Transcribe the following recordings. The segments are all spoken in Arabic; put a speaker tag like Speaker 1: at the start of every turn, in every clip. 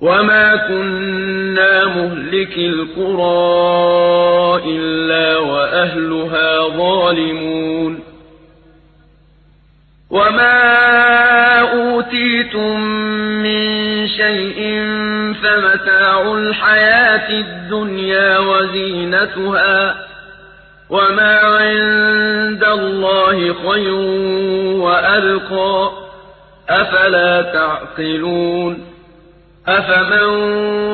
Speaker 1: وما كنا مهلك القرى إلا وأهلها ظالمون وما أوتيتم من شيء فمتاع الحياة الدنيا وزينتها وما عند الله خير وألقى أفلا تعقلون أفمن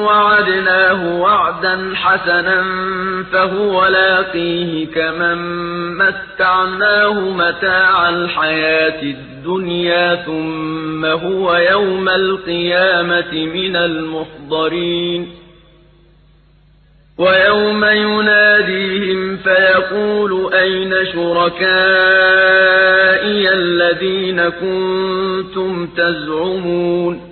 Speaker 1: وعدناه وعدا حسنا فهو لاقيه كمن متعناه متاع الحياة الدنيا ثم هو يوم القيامة من المحضرين ويوم يناديهم فيقول أين شركائي الذين كنتم تزعمون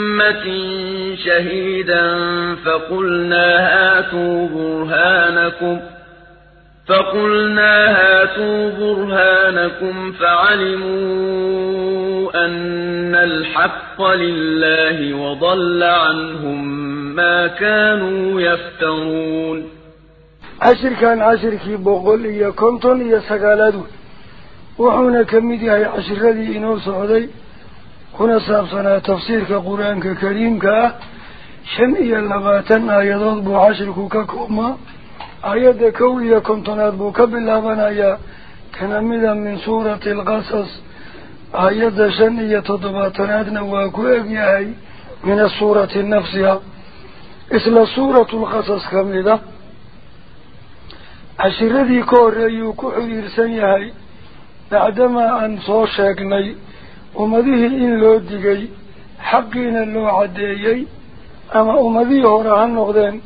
Speaker 1: شهيدا فقلنا هاتوا برهانكم فقلنا هاتوا برهانكم فعلموا أن الحق لله وضل عنهم ما كانوا يفترون.
Speaker 2: عشر كان عشر كي بقول يا كنتم يا سقالدون wuxuuna ka mid yahay cashiradii inoo socday كنا سابسنا تفسير القرآن الكريم شمئ اللباتن آيادان بو عشرك ككوما آياد كوية كنتنات بو كبلا بنايا كنمدا من سورة القصص آياد شنية تضباتنات نواكو أبيعي من السورة النفسية إسلا سورة القصص كمدا عشر ذي كور ريوكو حويرسانيهاي بعدما أنصو شاكني ummadihii hore ha noqdeen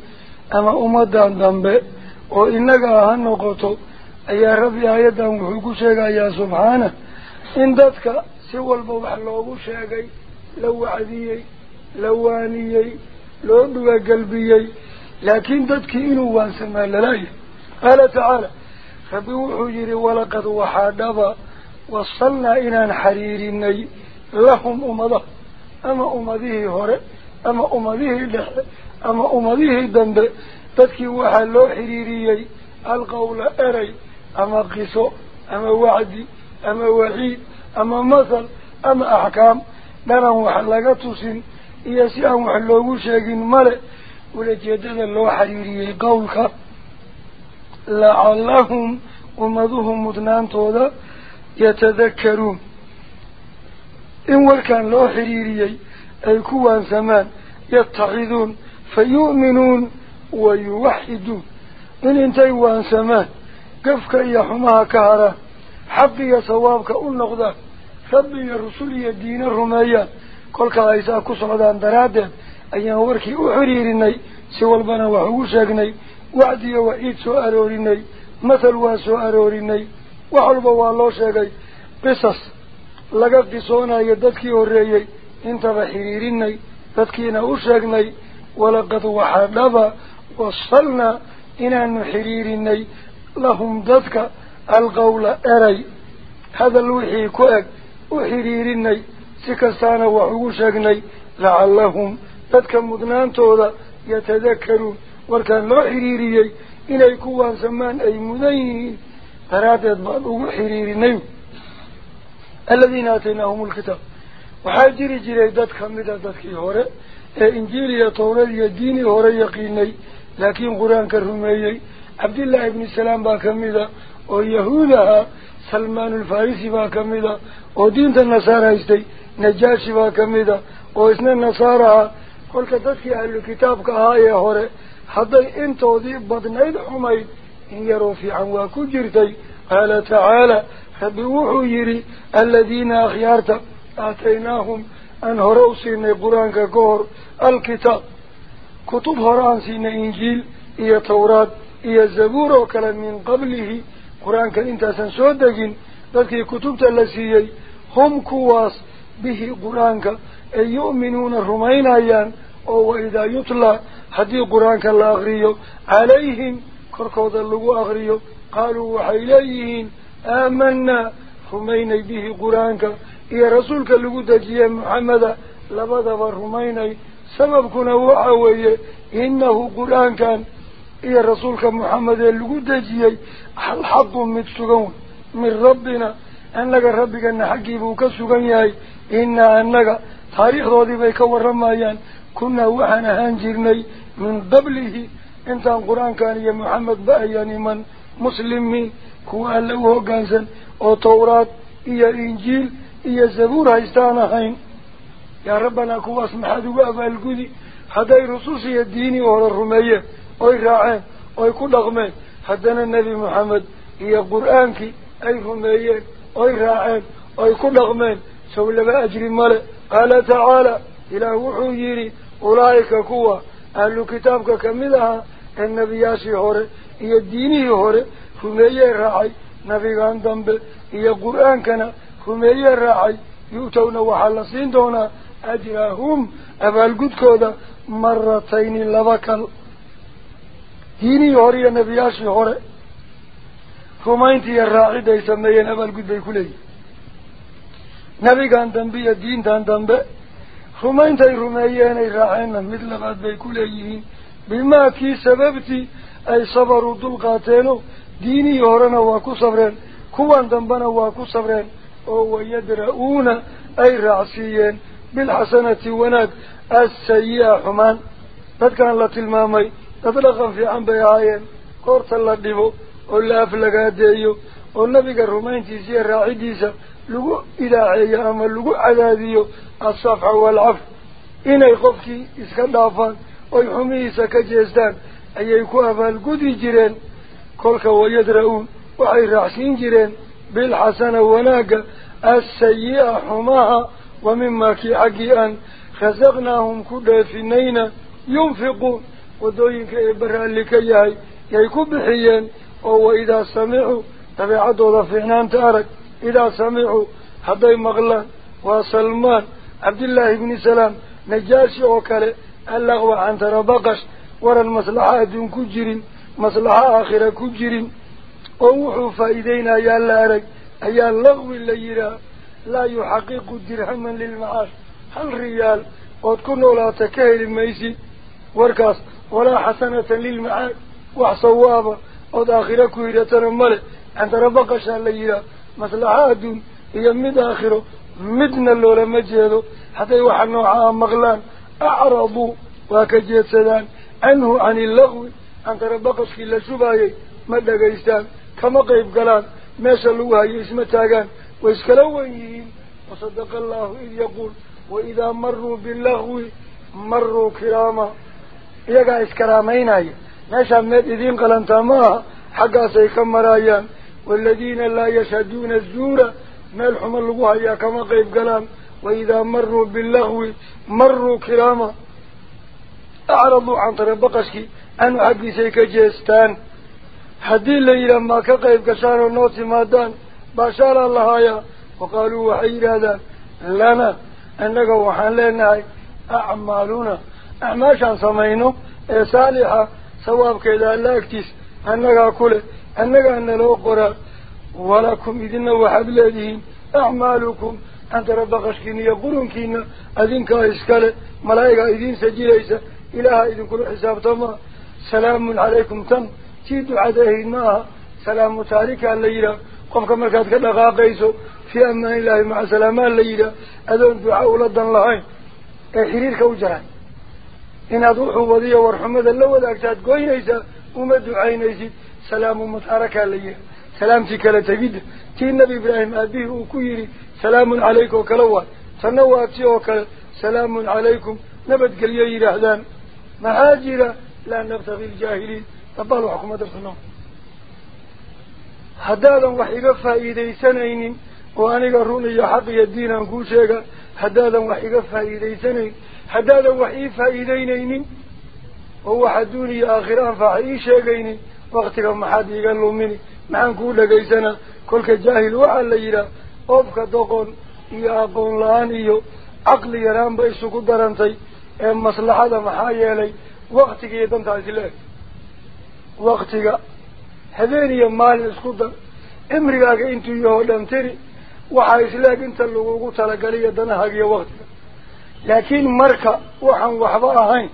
Speaker 2: ama ummaddan dambe oo innagaa ha noqoto ayaa rabbi aayaddan wuxuu ku sheegayaa subxaana in dadka si walba wax loogu sheegay la wacdiyey la waaniyey loo dhugagelbiyey laakiin dadkii inuu waansamaa lalayahay qaala tacaala rabbi wuxuu yidhi walaqad waxaa dhaba وصلنا إلى حريرني لهم أمضه أما أمضيه هراء أما أمضيه لحر أما أمضيه دنب تدكي واحد لو حريري القول أري. أما قصو. أما وعدي. أما وعيد. أما مثل. أما أحكام. لنا محلقات سن إياسي أمو حلوة شاقين مالي. ولجدد لو حريري القول لعلهم أمضوه متنان توضى يتذكرون. إن وركان لو حريري أي كوان زمان يتعذون فيؤمنون ويوحدون. إن إنت وان سمان قفك يا حماها كهرة حق يا صوابك النقضة ربي الرسول يا دين الرمايا. كل كايسا كسردان درادة أيان وركي أحريريني سوى البنى وحوشاقني وعدي وعيد سؤال سؤالوريني مثل واسؤالوريني. وحلبه والله شاكي قصص لقد قصونا يددكي ورأيي انت بحريريني تدكينا وشاكني ولقد وحلبا وصلنا إنا نحريريني لهم ددك القول أري هذا الوحي كوك وحريريني سكستان وحوشاكني لعلهم تدك مدنان تودا يتذكرون وكان لو حريريي إنا يكون زمان أي مدين daraaddeed baan ugu xiriirinay aladiina aataynaahum lkitaab waxaa jiri jiray dad kamida dadkii hore إنجيل يا تورات يا ديني هورا يقيني. لكن قرآن كرميي. عبد الله بن السلام باكمدا ويهودها سلمان الفارسي باكمدا ودين النصارى استي. نجاشي باكمدا وإسنا النصارى. قل كتبك أهل الكتاب كهاية هورا حتى انتو ذي بدنيد حميد. إن يروا في عنوا كجرتي قال تعالى فبوحوا يري الذين أخيارت آتيناهم أن هروسين قرآن كهر الكتاب. كتب هران سين إنجيل إيا توراة إيا زبور وكلام من قبله. قرآن كان إنت سنسودجين لكي كتبت اللسيي هم كواس به قرآن أي يؤمنون الرمين أيان أو إذا يطلع حدي قرآن أغريو عليهم كركوض اللغو أغريو قالوا وحيليهين آمنا رميني به قرآنك إيا رسولك اللغو دجيه محمد لبدا فرميني سببكنا وحوية إنه قرآن كان إيا رسولك محمد اللغو دجيه الحق متسقون من ربنا أنك ربك أن انت القرآن كان يا محمد بأيان من مسلمين كوا له قانسا أو توراة إيا إنجيل إيا زبور هايستانا هين. يا ربنا كوا اسمح ذو أبا القدي. هذا رسوسي الديني وهو الرمية. أي راعين أي كل أغمين حدنا النبي محمد هي قرآنك أي رمية أي راعين أي كل أغمين سوى لما أجري كمدها النبياشي هوري هي الديني هوري رمية راعي نبيغان دنب هي قرآن كان رمية راعي يؤتون وحلصين دونا أجراهم أبالقود كودا مرتين لبكال ديني هوري نبياشي هوري رمينتي الراعي دا يسميين أبالقود بيكولي نبيغان دنبي الدين دان دنب رمينتي رميين راعينا بما كي سببتي أي صبروا دلقاتينو ديني هورنا واكو صبرين كوان دنبنا واكو صبرين oo yadra'uuna ay raacsiiyeen bilxasanati wanaag assayi'a xumaan dadkan la tilmaamay dad dhaqan fiican bay ahaayeen goorta la dhibo oo la aflagaadeeyo oo nabiga rumayntiisa iyo raacidiisa lagu idaaceeyo ama lagu cadaadiyo asafxa waalcaf inay qofkii iska dhaafaan jeestaan ayay ku abaalgudi jireen kolka wayadra'uun waxay raacsiin jireen بالحسنة وناقة السيئة حماها. ومما كي حقيئا. خزقناهم كل فينينا ينفقون. ودوينك إبرا لكيهي يكو بحيين. وهو إذا سمعوا. تبعدوا ضفعنان تارك. إذا سمعوا. حضي مغلان. وسلمان. عبد الله بن سلام. نجاشي وكاله اللغو عن تربقش ورا المصلحة دون كجرين مصلحة آخرة كجرين. ووحو فايدين أيا لارك أيا اللغو اللي لا يحقق درهما للمعاش. هل ريال؟ قد كنا لا تكهل ميسي وركاس ولا حسنة للمعاش. وحصوابا قد آخرة كويرة ملك عند ربقش اللي مثل دون هي آخره مدنا اللولا مجهده. حتى يوحنوا عام مغلان. أعرضوا وكجيت سدان عنه عن اللغو. عند ربقش في اللسوبايي مدى قيستان كما قيب قلان ماشا لوها يسمى تاقان. ويسكلوين وصدق الله إذ يقول وإذا مروا باللغو مروا كراما. يقع إسكرامين أي ماشا مد إذين قلان تاماها حقا سيكم مرايان. والذين لا يشهدون الزورة ملحم اللغوها يا كما قيب قلان. وإذا مروا باللغو مروا كراما أعرضوا عن طريق أنو حقي سيكا جيستان haddii la yidhaah maa ka qayb gashaan oo noo timaadaan baashaalaa lahaaya waqaaluu waxay yidhaahdaan lana annaga waxaan leenahay acmaaluna acmaashaan samayno ee saalixa sawaabkeeda alla agtiis annagaa ku leh annagaa naloo qoraa walakum idina waxaad leedihiin iskale malaa'igaa idiin sajilaysa ilaaha idinkula xisaabtama salaamun calaykum tan tii ducadahayd ma aha salaamu taarika la yidhaah qofka markaad ka dhaqaaqayso fii amaan illaahi maca salaamaa la yidhaah adoon duca ula dan lahayn ee xiriirka u jaray inaad wuxuu wadiyo warxumada la wadaagtaad goynaysaa uma ducaynaysid salaamu mutaarakaa la yihi waay tanna waa ti oo kale salaamun calaykum nabadgelyo yidhaahdaan maxaa jira laa nabtagi ljaahiliin dabaal wax kuma darsano haddaadan wax iga faa'iidaysanaynin oo aniga run iyo xaq iyo diin aan kuu sheega haddaadan wax iga faa'iidaysanayn haddaadan wax ii faa'iideynaynin oo wax adduun iyo aakhiro anfaxa ii sheegaynin waxaa la yidhaah qofka doqon iyo aqoon la-aan iyo caqli yaraanba isugu darantay ee maslaxada maxaa yeelay waktiga iyo dantaa isla eg waktiga habeen iyo maalin isku dar cimrigaaga intuu yahoo dhan tiri waxaa isla eg inta lagugu talagaliyo danahaaga iyo waktiga laakiin marka waxaan waxba ahayn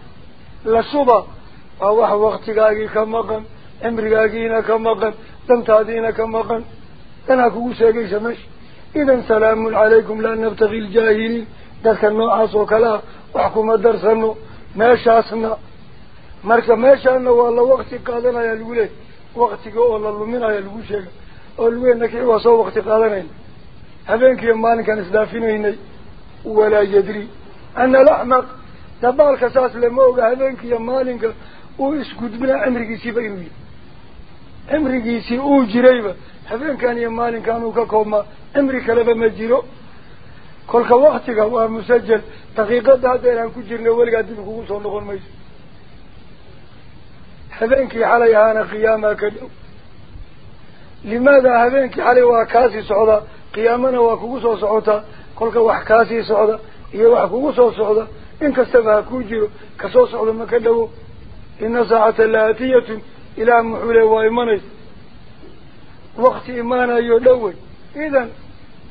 Speaker 2: la suba waa wax waktigaagii ka maqan cimrigaagiina ka maqan dantaadiina ka maqan danaa kugu sheegaysa meesha idan salaamun calaykum laa nabtagi ljaahiliin dadka noocaas oo kale ah wax kuma darsano meeshaasna marka meeshaana waa la wakti qaadanaya lagu leeyay waktiga oo la luminaya lagu sheega oo laguleena kii waa soo wakti qaadanayna habeenkiiyo maalinkaan isdaafinaynay walaa yadri ana alaxmaq dabaalka saas lama oga habeenkiiyo maalinka uu isgudbinaa cimrigiisiiba inuu yihi ma jiro kolka waktiga waa musajal daqiiqada haddeer aan ku jirna weligaa dib kugu soo noqon mayso habeenkii xalay ahaana qiyaamaa ka dhow limaada habeenkii xalay waa kaasii socdaa qiyaamana waa kugu soo socotaa kolka wax kaasii socda iyo wax kugu soo socda in kastaba ha kuu jiro kasoo socda ma ka dhowo ina saacata laatiyatun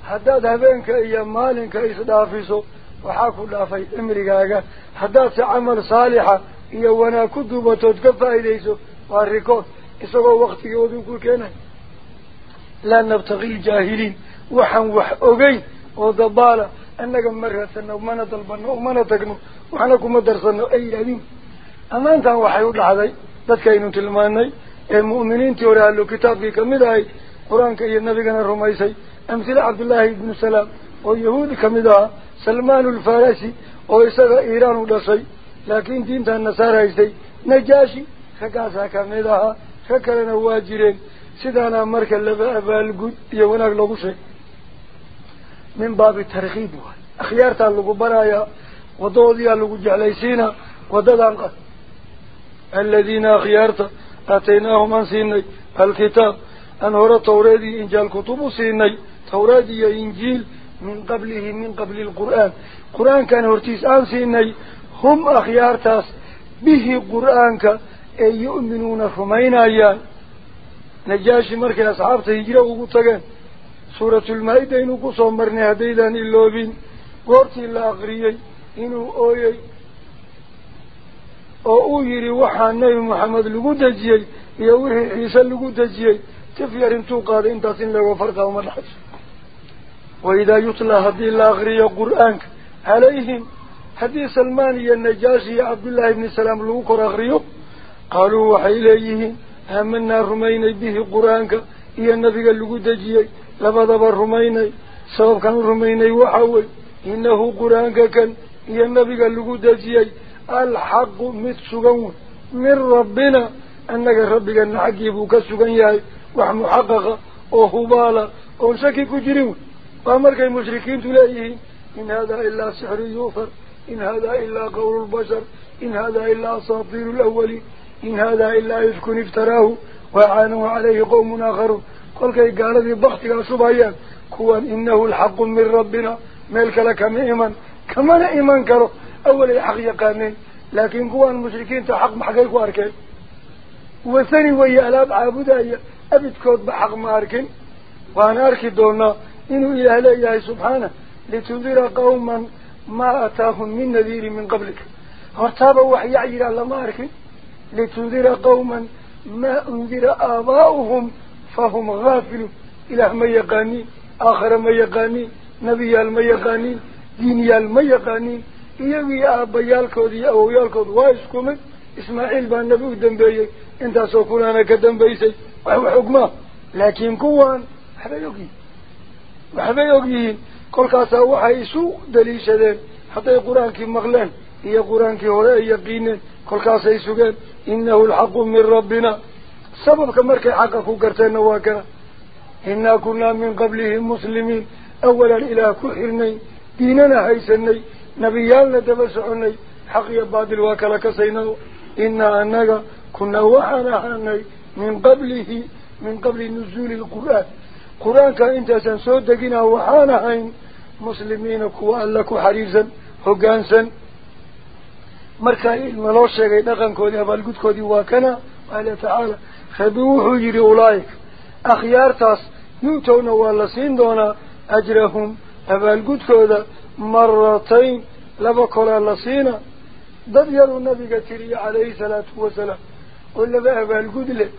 Speaker 2: haddaad habeenka iyo maalinka isdhaafiso waxaa ku dhaafay cimrigaaga haddaadse camal saalixa iyo wanaag ku duubatood ka faa'iidayso waa rikood isagoo waktigooduu ku keenay laa nabtaqi ljaahiliin waxaan wax ogeyn oo dabaala annaga ma raadsano mana dalbano umana tagno waxna kuma darsano ay yidhahdiin kamid ahay qur-aanka iyo nabigana rumaysay amhile cabdullaahi ibnu salaam oo yahuudi kamid ahaa salmaan alfarasi oo isaga iiraan u dhashay laakiin diintan nasaar haystay najaashi raggaasaa kamid ahaa rag kalena waa jireen sidaana marka laba abaalgud iyo wanaag loogu sheegay min baabi tarkiib waay akhyaartaa lagu barayaa wadadoodiyaa lagu jeclaysiinaa wadadan qad الذين أخيارت أتيناهم عن سيني. الكتاب أنهر توريدي إنجال كتب سيني. توريدي إنجيل من قبله من قبل القرآن. قرآن كان هرتيس عن سيني. هم أخيارت به قرآنك أي يؤمنون فمين أيان نجاشي مركي أصحابته يجرأوا قطقان سورة المائدة إنو مرنها ديلان اللوبين قرتي الله أغريي إنو أويي. Oo uu yidhi waxaa nebi maxamed lagu dejiyey iyo wixii ciise lagu dejiyey tif yar intuu qaaday intaas in laga farqa uma dhaxayso waidaa yutlaa haddii la akriyo qur-aanka calayhim haddii salmaan iyo najaashi iyo cabdullaahi ibni salaam lagu kor akriyo qaaluu waxay leeyihiin aamanaa rumaynay bihi qur-aanka iyo nabiga lagu dejiyey labadaba rumaynay sababkan u rumaynay waxa wey inahu qur-aanka kan iyo nabiga lagu dejiyey الحق من سجنه من ربنا أنك ربك نعجبك سجنه ومحققه وهباله ونسكي كجرمه فأمرك المشركين تلاقيه إن هذا إلا سحر يوفر إن هذا إلا قول البشر إن هذا إلا صاطير الأول إن هذا إلا يسكن افتراه وعانوا عليه قوم آخر قل كي قال ذي بخت إلى صبايان كوان إنه الحق من ربنا ملك لك مئما كما نئما كرو أول حق يقاني لكن قوى المشركين تحق محقيك واركين وثاني ويا ألاب عابودا أبد كود بحق ماركين وأنا أركي دونا. إنه إله لأيه سبحانه. لتنذر قوما ما أتاهم من نذير من قبلك. هرتاب وحي عجر الله ماركين لتنذر قوما ما أنذر آباؤهم فهم غافلوا إله ما يقانين آخر ما يقانين نبي الميقاني دين الميقاني يوي أبا يالكودي أو يالكودي وايسكومي إسماعيل بان نبيه دنبيه انتا سوكولانا كدنبيسي وهو حكمة لكن كوان حبا يوكي وحبا يوكيين كل قاسا وحايسو دليشة دين حتى القرآن كي مغلان هي قرآن كي هراء يقينين كل قاسا يسو قال إنه الحق من ربنا سبب كمارك حقك وقرتين واكرا إنا كنا من قبله مسلمين أولا إلى كحرني ديننا هيسنين نبي يالنا دمسعني حقي بادل وكلك سينو. إنا أننا كنا وحنحني من قبله من قبل نزول القرآن. قرآن كانت سنسودقنا وحنحين مسلمين كوان لك حريزا هقانسا. مركا الملوشة نقن كودي أبالقود كودي وكنا. قال تعالى خبوه يري أولئك. أخيار تاس نوتون والسين دونا أجرهم. أبالقود كودا مرتين. Oo laba abaalgud leh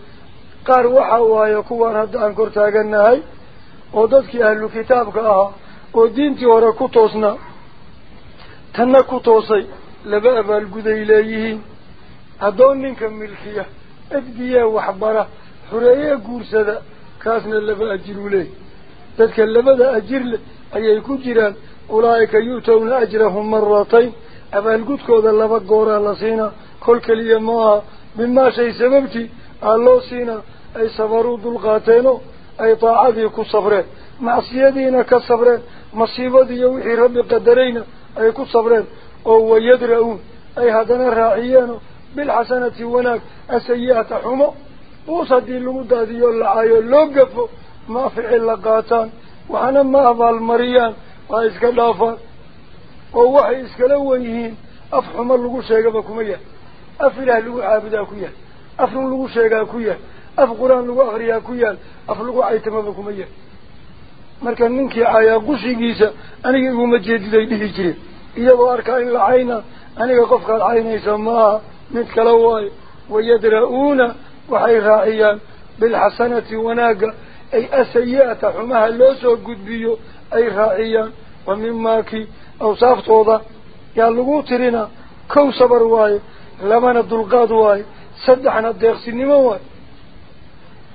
Speaker 2: qaar waxa waaye kuwaan hadda aan kor taagannahay oo dadkii ahlu kitaabka ahaa oo diintii hore ku toosnaa tanna ku toosay laba abaalguday leeyihiin addoon ninka milkiya edgiyee waxbara xureeyee guursada kaasna laba ajiruu leeyahy dadka labada ajir leh ayay ku jiraan أولئك يؤتون أجرهم مرتين. أبا القدكو كودا لبا قورا لسينا كل كلية موها مما شيء سببتي. ألو سينا. أي سفروا ذو القاتين أي طاعذي كصفره مع سيادين كصفره مصيبة يوحي ربي قدرين أي كصفره وهو يدرؤون أي هذا الرائيان بالحسنة وناك. السيئة حمو. وصدي المدادي اللعاية اللوقف ما في فعل لقاتان. ما أبا المريان af xumo lagu sheegaba kuma yahay af ilaah lagu caabudaa ku yahay af run lagu sheegaa ku yahay af qur-aan lagu akriyaa ku yaal af lagu caytamaba kuma yahay marka ninkii cayaa qushigiisa aniga iguma jeediday dhihi jireen iyagoo arkaa in la cayna aniga qofkaad caynaysa maaha mid kale waayo wayadra'uuna waxay raaciyaan bilxasanati wanaagga ay asayi-ata xumaha loo soo gudbiyo ay raaciyaan wa mimaakii awsaaftooda yaa lagu tirina kow sabar waaye labana dulqaad waaye saddexna deeqsinimo waaye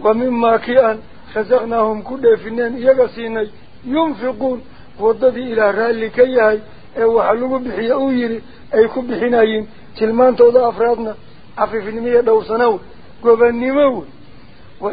Speaker 2: wa mimaa kii aan rasaqnaahum ku dheefineen iyaga siinay yunfiquun waddadii ilaah raalli ka yahay ee waxa lagu bixiya uu yidhi ay ku bixinayiin tilmaantooda afraadna cafifnimo iyo dhowrsana wey gobannimo wey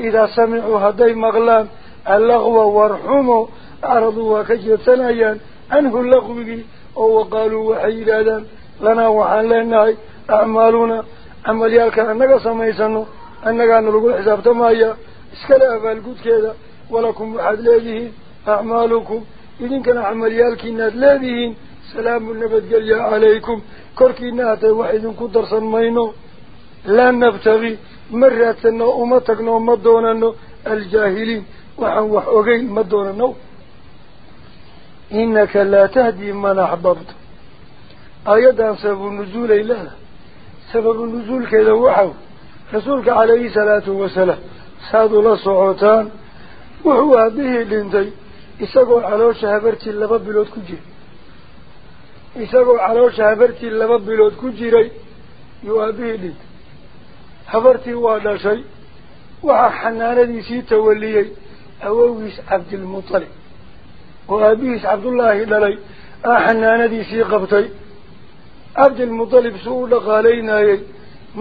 Speaker 2: wa samicuu hadday maqlaan allaqwa warxumo acraduu waa ka jeedsanayaan canhu laqwigii oo waqaaluu waxay yidhaahdaan lanaa waxaan leenahay acmaaluna camalyaalkan annaga samaysano annagaana lagu xisaabtamaya iskale abaalgudkeeda walakum waxaad leedihiin acmaalukum idinkana camalyaalkiinaad leedihiin salaamu nabadgelya calaykum korkiina hatay wax idinku darsan mayno laa nabtagi ma raadsano uma tagno ma doonano إنك لا تهدي من أحببت. آيات سبب النزول إله سبب النزول كذا وحو. رسولك عليه الصلاة والسلام ساد الله صعوتان. وهو به الانتي إساقوا على شهبرتي اللبب لوت كجير. إساقوا على شهبرتي اللبب لوت كجيري يؤبه لد حبرتي وعلى شيء. وحنا دي سيتا وليي. أوويس عبد المطلق oo aabihiis cabdullaahi dhalay aa xanaanadiisii qabtay cabdilmutalib suu u dhaqaalaynayey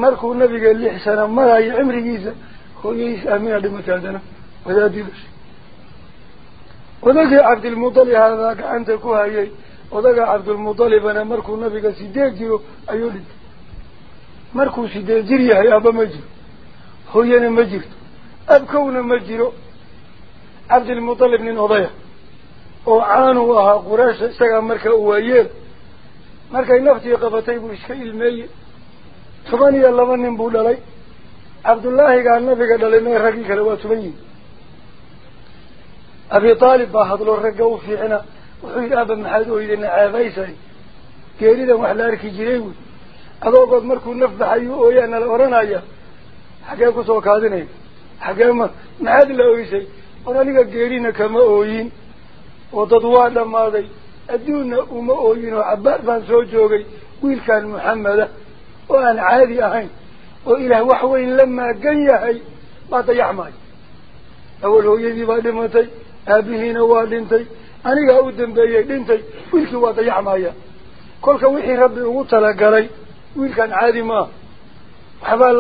Speaker 2: markuu nabiga lix sana marayo cimrigiisa hooyadiis aamina dhimatay haddana wadaadii dhashay odagii cabdilmutalib hadaa gacanta ku hayay odaga cabdilmutalibana markuu nabiga sideed jiro ayuu dhintay markuu sideed jir yahay aaba ma jiro hooyana ma jirto abkowna ma jiro cabdilmutalib nin odaya oo caan u ahaa qureysha isagaa markaa u waayeen markay naftii qabatay buu iska ilmeeyey toban iyo laba nin buu dhalay cabdullaahigaa nabiga dhalay mee raggii kale waa toban yihin abi taalib baa hadlo ragga u fiicna wuxuu yidhi aaba maxaad ooydana caabaysay geeridan wax la arki jiray wy adoogood markuu naf baxayuu ooyaa nala odhanaya xaggee kusoo kaadinaya xaggee ma maxaad la ooysay war aniga geerina kama ooyin dad waa dhammaaday adduunna uma ooyin oo cabbaar baan soo joogay wiilkan maxameda oo aan caadi ahayn oo ilaah wax weyn la maagan yahay baa dayaxmaayo awal hooyadii baa dhimatay aabihiina waa dhintay anigaa u dambeeyey dhintay wiilkii waa dayaxmaya kolka wixii rabbi ugu talagalay wiilkan caadi maaha waxbaa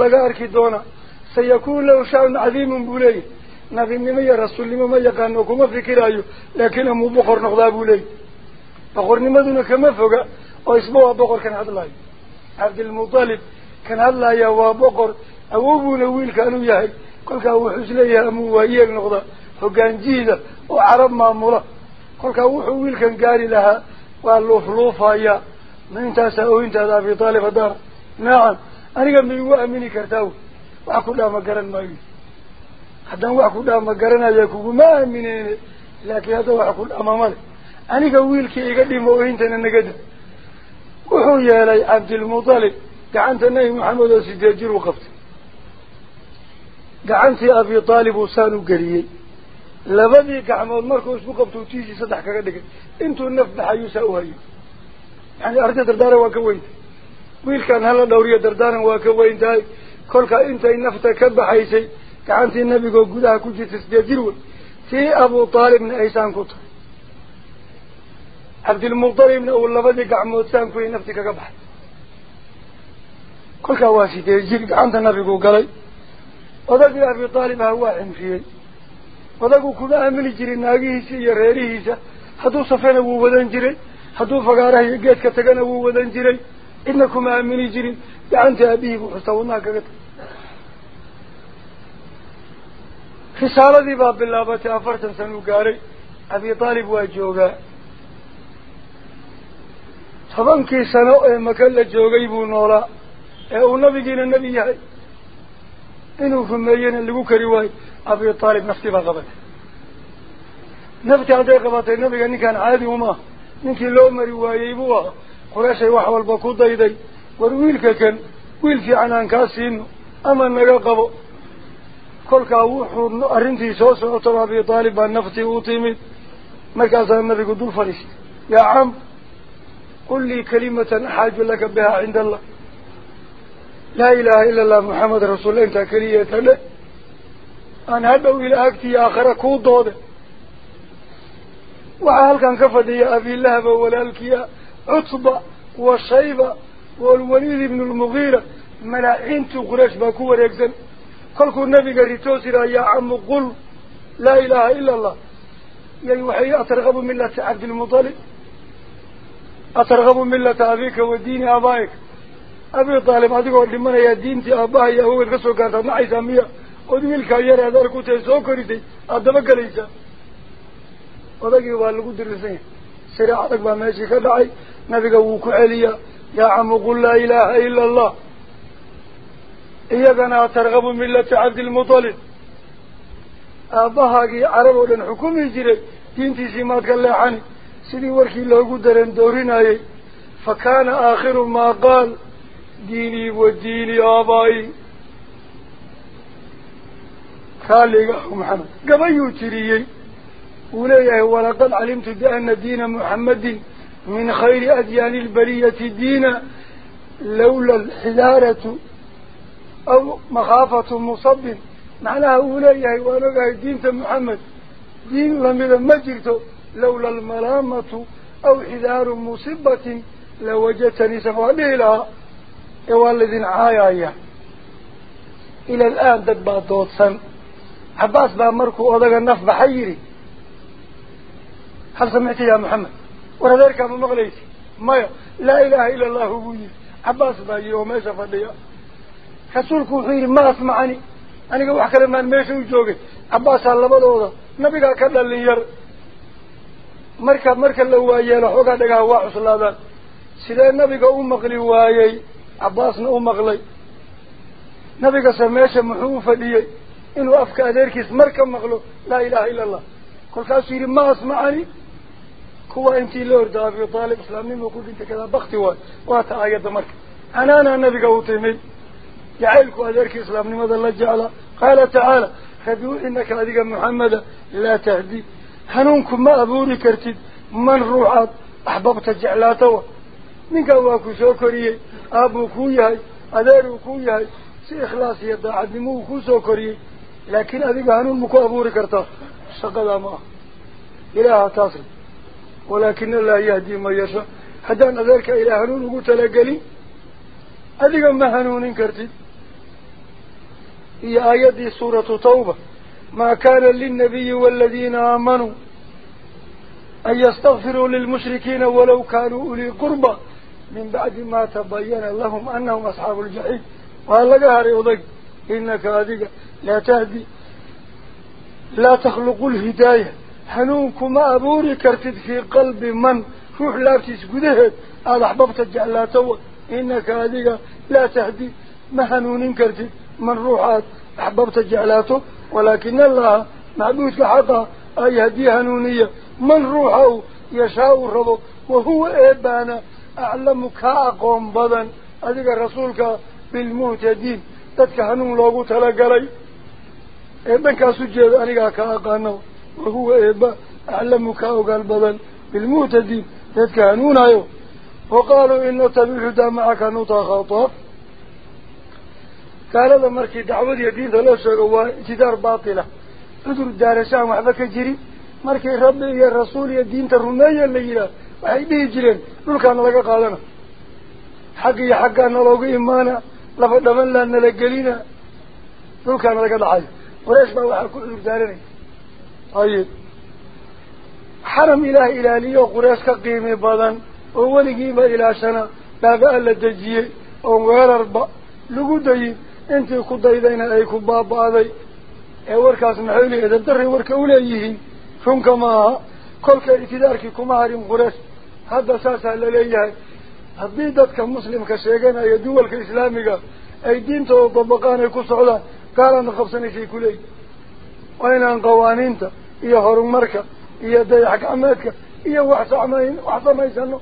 Speaker 2: laga arki doonaa sayakuun lahu sha-un cadiimun buu leeyahy nabinimo iyo rasuulnimo ma yaqaano kuma fikiraayo laakiin amuu boqor noqdaa buu leeyahy boqornimaduna kama foga oo isba waa boqor kan hadlaayo cabdilmutalib kan hadlaaya waa boqor awowbuuna wiilkan u yahay kolkaa wuxuu isleeyahay amuu waayeel noqda hoggaanjiida oo carab maamula kolkaa wuxuu wiilkan gaari lahaa waa luufluufaya ma intaasaa ooyintaada abi taalib haddaana nacam aniga ma igu aamini kartaa wy wax ku dhaama garan maayo هذا واحد كده ما قرنا يكوب ما من لكن هذا واحد كده ما مال أنا كويل كي يقدم موهين تنا نجد وهو يا لي عبد المطلب دعنت نبي محمد سيدجر وخفت دعنت أبي طالب وسانو قريه لبدي كعمل مركوس بقبط وتيجي صدح كردك أنتوا النفط حيوسه وهاي يعني أرجع دردار وكويت ويل كان هلا دورية دردار وكويت تاي كل كا أنت النفط كبر حيسي tii abu taalibna ay saan ku tahay cabdilmutalibna uu labadii gacmood saan ku yay nafti kaga baxay kolkaa waa sideed jir gacanta nabigu galay odagii abi taalib aha waa ximriyey odagu kuma aamini jirin naagihiisa iyo reerihiisa hadduu safena wuu wadan jiray hadduu fagaaraha iyo geedka tagana wuu wadan jiray cidna kuma aamini jirin gacantii aabihii buu xustaa wadnaha kaga tagay gaaray abi taalib waa joogaa tobankii sano ee maka la joogay buu noolaa ee uu nabigiina nebi yahay inuu rumeeyena lagu kari waayo abi taalib naftii baa qabatay naftii hadday qabatay nabiga ninkaan caadi uma ah ninkii loo mari waayey buu ahaa qurayshay wax walba ku dayday war wiilka kan wiil fiican aan kaa siino ama naga qabo كل كاوحو أرنتي سوس وطبع بي طالب النفط وطيمت مكاسا النبي قدو الفريس يا عم قل لي كلمة حاج لك بها عند الله لا إله إلا الله محمد رسول الله انت كلية تنه أنا هدو إلى أكتي آخر كود دودة وعال كان كفدي أبي الله يا عطبة وشيبة والوليد بن المغيرة ملاعين تغرش باكور يكزن ritoosira yaa camu qul laa ilaaha ila allah yay waxay atargabu milata cabdilmutalib atargabu milata abika wa diini aabaa'ika abi taalib adigoo dhimanaya diintii aabbaha iyo awogeed ka soo gaartaad nacaysaa miya ood wiilkaa yar aad arku tahay soo korisay aada daba gelaysaa odagii waa lagu dirisan yahay siraac adag baa meeshii ka dhacay nabiga wuu ku celiyaa yaa camu qul laa ilaaha ila allah إيقنا ترغب ملة عبد المطالب أبهاك عربو لن حكومي جيري. دينتي سيمات قلعاني سيدي واركي الله قدر اندوريناي فكان آخر ما قال. ديني وديني آبائي. خالق أخو محمد قبيو تريي. أوليه ولقد علمت بأن دين محمد من خير أديان البرية دين لولا الحذارة أو مخافة مصب. معناها أوليه وأنه دينة محمد. دين لم مجلته لولا الملامة أو حذار مصبة لوجدتني سفاده لها إيوى الذين عايايا إلى الآن دقبا دوتسا حباس بأمركو أضغى النف بحيري. هل سمعت يا محمد؟ ورذلك أبو مغليسي مايا لا إله إلا الله بوي حباس بأيوه ما سفاده rasuulku wuxuu yidhi ma asmacani aniga wax kale maan meesha u joogay cabbaasaa labadooda nabigaa ka dhalin yar marka marka la waayeelo xoogaa dhagaha waa cuslaadaan sidee nabiga u maqli waayey cabbaasna u maqlay nabigase meesha muxuu u fadhiyey inuu afka adeerkiis mar ka maqlo laa ilaha ila allah kolkaasuu yidhi ma asmacani kuwa intii la orda abi taalib islaamnima ku dhintay kadaa bakti waay waa ta aayadda marka anaanaa nabiga u timid jacaylku adeerkii islaamnimada la jecla qaala tacaala rabi inaka adiga maxameda laa tahdi hanuunku ma abuuri kartid man ruuxaad أحببت جعلاته. منك واكو سوكري أبو كوياي أدير كوياي سي إخلاص يدعى عدمو كو سوكري لكن أذيك هنون مكو أبوري كرتا. شقدا ما إله تصل ولكن الله يهدي ما يشاء. حتى ذلك إلى هنون قلت لقلي أذيك ما هنون كرتي هي آيات سورة توبة. ما كان للنبي والذين آمنوا أن يستغفروا للمشركين ولو كانوا أولي قربى. من بعد ما تبين لهم أنهم أصحاب الجحيم. وقال لك هاري إنك هذه لا تهدي. لا تخلق الهداية. حنونكما أبوري كرتد في قلب من. روح لا تسجده هذا أحببت الجعلاتو إنك هذه لا تهدي. ما حنون كرتد. من روحات أحببت الجعلاته ولكن الله معبود حقا أي هدي هنونية. من روحه يشاء الرب وهو إبانا أعلم كأقوم بدن. أذيك رسولك بالمهتدين. تدك هنون لوغو تلقلي. إبان كاسجد أنيك كأقانو. وهو إبا أعلم كأقال بدن. بالمهتدين. تدك هنون أيو وقالوا إن تبي الهدى معك هذا مركي دعوة يدين ثلاثة هو اتدار باطلة عذر الدارسان وحبك جري rasuul iyo diinta rumeeya la yidhaah waxay dhihi jireen dhulkaana laga qaadana xag iyo xaggaana loogu imaana laba dhaban laa nala gelina dhulkaana laga dhacayo quraysh baa waxaa ku cudur daaranaya ayib xaram ilaah ilaaliyo quraysh ka qiimi badan oo weligiiba ilaashana baaba-a la dejiyey oon weerarba lagu dayin daydayna ay ku baaba-day ee warkaas maxay leeyihin dabdarray warka uleeyihiin runka maaha kolka ictidaarkii kuma harin quraysh hadda saasaa laleeyahay haddii dadka muslimka sheeganaya duwalka islaamiga ay diintooda dabaqaan ay ku socdaan gaalaadna qabsanaysay kuleeyihin waa inaan qawaaniinta iyo horumarka iyo dayax gacmeedka iyo wax samayn wax samaysano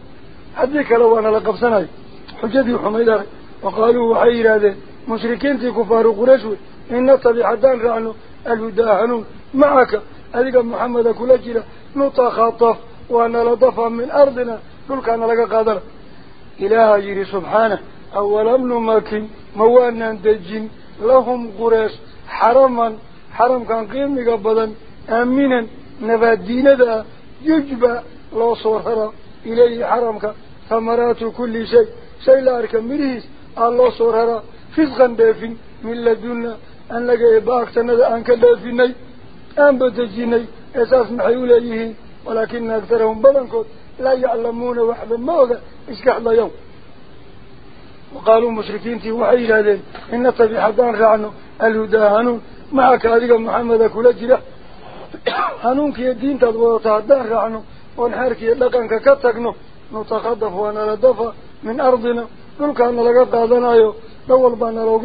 Speaker 2: haddii kale waana la qabsanayo xujadii xumayd arag waqaaluu waxay yidhaahdeen quraysh wey in natabic haddaan raacno alhudaa hanuun macaka أذيك محمد كل جرا نتخطف ونلضف من أرضنا كل كان لك قادر إله جري سبحانه أولم نمكن موانا دجين لهم قريش حرما حرم كان قيم قبضا آمنا نبات دين ذا يجبى لا صورها إليه حرمك ثمرات كل شيء. شيء لا أركم مريس الله صورها فزغا دافن من لدنا أن لك إباكتنا أنك دافني أن بدجيني أساس محيوليه ولكن أكثرهم بلنكوت لا يعلمون وحدا موغا إسكح الله يوم. وقالوا مشركين تي وحي هذين إن تبي حدان رعنو الهدى هنون معك هذه محمد كل كي الدين تضوى حدان رعنو ونحرك لقنك كتقنو نتخطف وأنا لدفع من أرضنا دول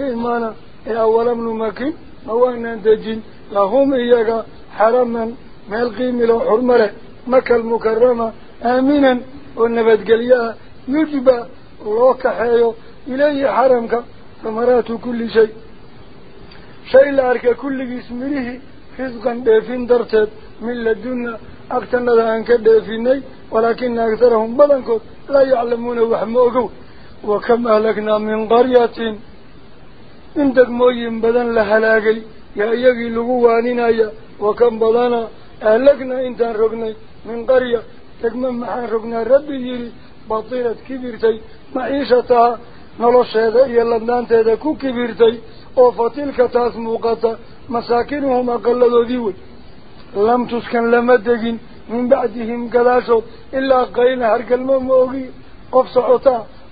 Speaker 2: إيمانا إيه أولا من مكين موانا دجين لهم إياك حرما ما القيم له حرمة مكة المكرمة آمنا والنبات قليا يجب الله كحيو إليه حرمك ثمرات كل شيء شيء لارك كل اسمه رزقا دافين درتد من لدنا أكتنا ذهنك دافيني ولكن أكثرهم بلنكو لا يعلمون وحموكو وكم أهلكنا من قرية إن دقموين بدن لهلاقي يا يجي لغوانينا يا. وكم بدنا أهلكنا إنتان رقنا من قرية تكمن محان رقنا. ربي يري بطيلة كبيرتي. معيشتها نلوش هذا يلندان تهذا كو كبيرتي. أو فتلك تاس موقتا. مساكنهم أقلدوا ديوي لم تسكن لمدقين من بعدهم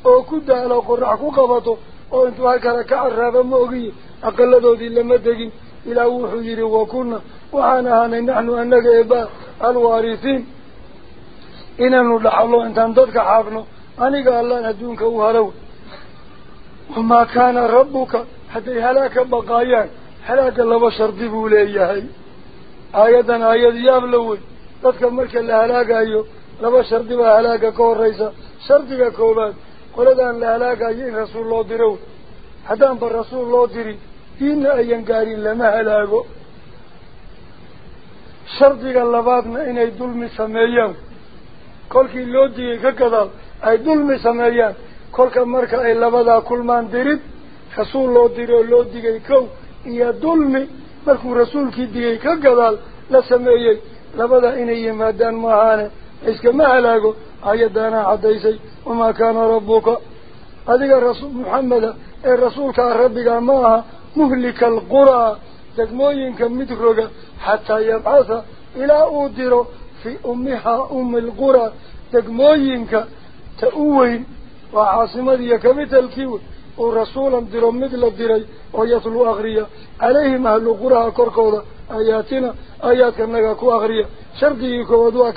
Speaker 2: أو كدا لو قرعكو قبطوا أو انتو هكذا كعرابا موغي أقلدوا دي لمدقين إلى وحجر وكنا وحانا هاني نحن أنك إباء الوارثين إننا لحظوا أنت أنتدك حافنا أني قال الله ندونك وهلو وما كان ربك حتى هلاك بقايا هلاك الله بشر ليهي آية آية يابلوي dadka marka la halaagayo laba shardi baa halaaga ka horraysa. Shardiga koowaad qoladaan la halaagayo in rasuul loo diro haddaanba rasuul loo dirin diinna ayan gaarin lama halaago shardiga labaadna inay dulmi sameeyaan kolkii loo digay ka gadaal ay dulmi sameeyaan kolka marka ay labadaa kulmaan dirid rasuul loo diray oo loo digay kow iyo dulmi markuu rasuulkii digay ka gadaal la sameeyey labadaa inay yimaadaan maahaane iskama halaago آياتنا عديسي وما كان ربك. هذا الرسول محمد إيه الرسول كان ربك معها مهلك القرى. تجموين كمدرق حتى يبعث إلى أودر في أمها أم القرى. تجموين تأوين. وعاصمة يكمت الكيوت ورسولا درم مثل الدري ويات الأغرية عليهم أهل القرى كركوضة. آياتنا آيات كنقا كو أغرية. شرقي كو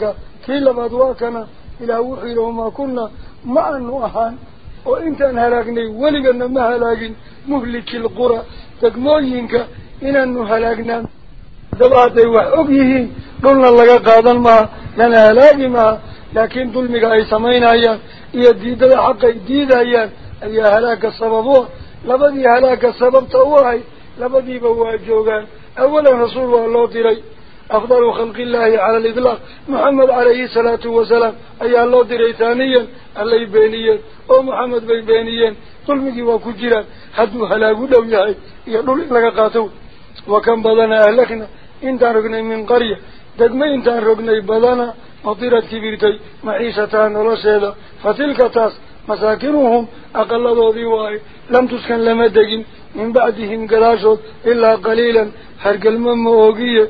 Speaker 2: كيلا بأدواكنا إلى وحيله ما كنا ما أنوحان وإنت أنهلاقني ولقنا ما هلاقين مهلك القرى. تقمونينك إن أنهلاقنا دبعتي وحقيه. قلنا لك قادا ما لنهلاق ما. لكن ظلمك أي سمين أيان. إيا ديد الحق ديد أيان. أي هلاك السببه لبدي هلاك السبب تأوهي لبدي بواجوغان. أولا رسول الله تريد أفضل خلق الله على الإطلاق محمد عليه الصلاة والسلام أي الله دريتانيا الله بينيا. أو محمد بينيا. طلما جوا كجرا حدو هلا قدو يهي يقول لك قاتو. وكم بضنا أهلكنا. إن رقنا من قرية. داد ما انتان رقنا بضنا مطيرة كبيرتي معيشتان رسالة فتلك تاس. مساكنهم أقل ضوضي واي. لم تسكن لمدقين من بعدهم قلاشوا إلا قليلا. حرق الممو وقية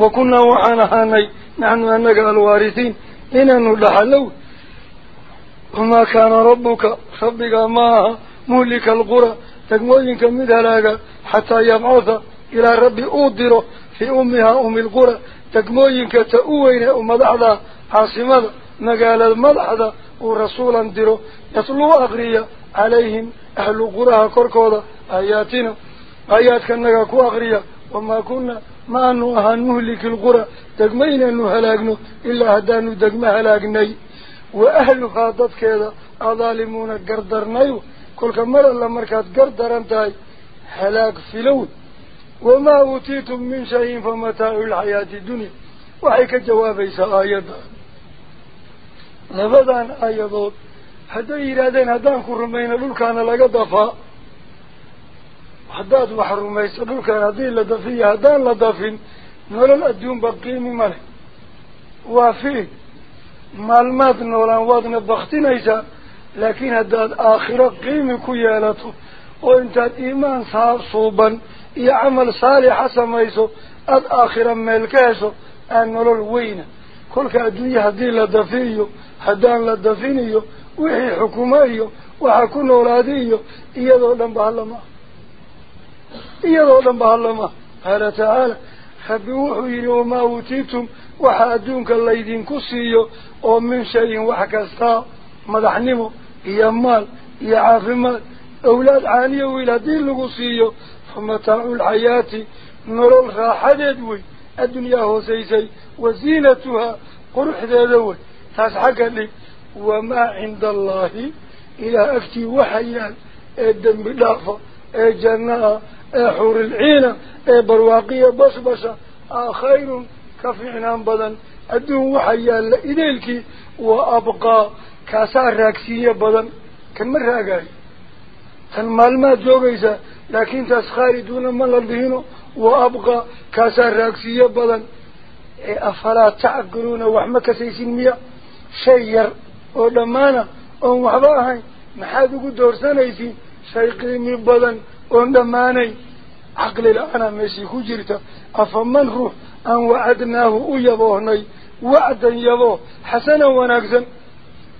Speaker 2: وكنا وحانا هاني. نحن أنك الوارثين. إنا نلحلو. وما كان ربك ربك ماها مولك القرى. تقوين كمدهلاك حتى يبعث إلى ربي أودرة في أمها أم القرى. تقوين كتأوين أمضعضا عاصمة. نقال الملحظة ورسولا ديره يطلو أغرية عليهم أهل القرى كركوضة. آياتنا. آيات كان نقاكو أغرية. وما كنا ما نوها نهلك القرى دقمينا نهلاقنا إلا هدان دقم هلاقنا وأهل فاضت كذا أظالمون قردرنا كل مرة لمركات قردرنا هلاق في لون وما وطيتم من شيء فمتاع الحياة الدنيا. وحيك جوابي سآيضا نفضان آيضا حتى إيرادين هدان كرمينا للكان لقد ضفا. هداد محروم ليس دولك هذه لدفية هدان لدفن نولا الأديون بقيم ملك وفيه معلومات نولا وادنا بختين إيسا. لكن هداد آخرة قيم كيالته وإنت إيمان صاب صوبا. يعمل صالح حسما ايسو اد آخرة ملك ايسو أن نولا الوين. كلك أدلي هذه لدفية هدان لدفنية وهي حكومية. وحكو نولاديه إيادو لنبه الله ما إيضاً ضمها لما قال تعالى خبوحي وما أوتيتم وحادونك الله يدين كسيه ومن شيء وحكاستاء مدحنمه يا مال يا عافمال أولاد عانية ولادين لقصيه فمتاع الحياة نرلخ حددوي الدنيا هو سيسي وزينتها قرح ذاذوي تسحق لي وما عند الله إلى أكتي وحيان الدم بالعفة الجنة إيه حور العين إيه برواقية بصبصة آه خير كفعنا بدا أدو وحيا لإذلك وأبقى كاسار راكسية بدا كم راقاي. تنمال ما جوغيسا لكن تسخاري دون مال البهين وأبقى كاسار راكسية بدا إيه أفلا تعقلون وحمك سيسمية شير ودمانا ومحضاها محادو قدور سنة يسي شيقيمي بدا وندماني عقل الآن ماشي خجرت أفمن روح أن وعدناه أيضاهني وعدا يضاه حسنا ونقزا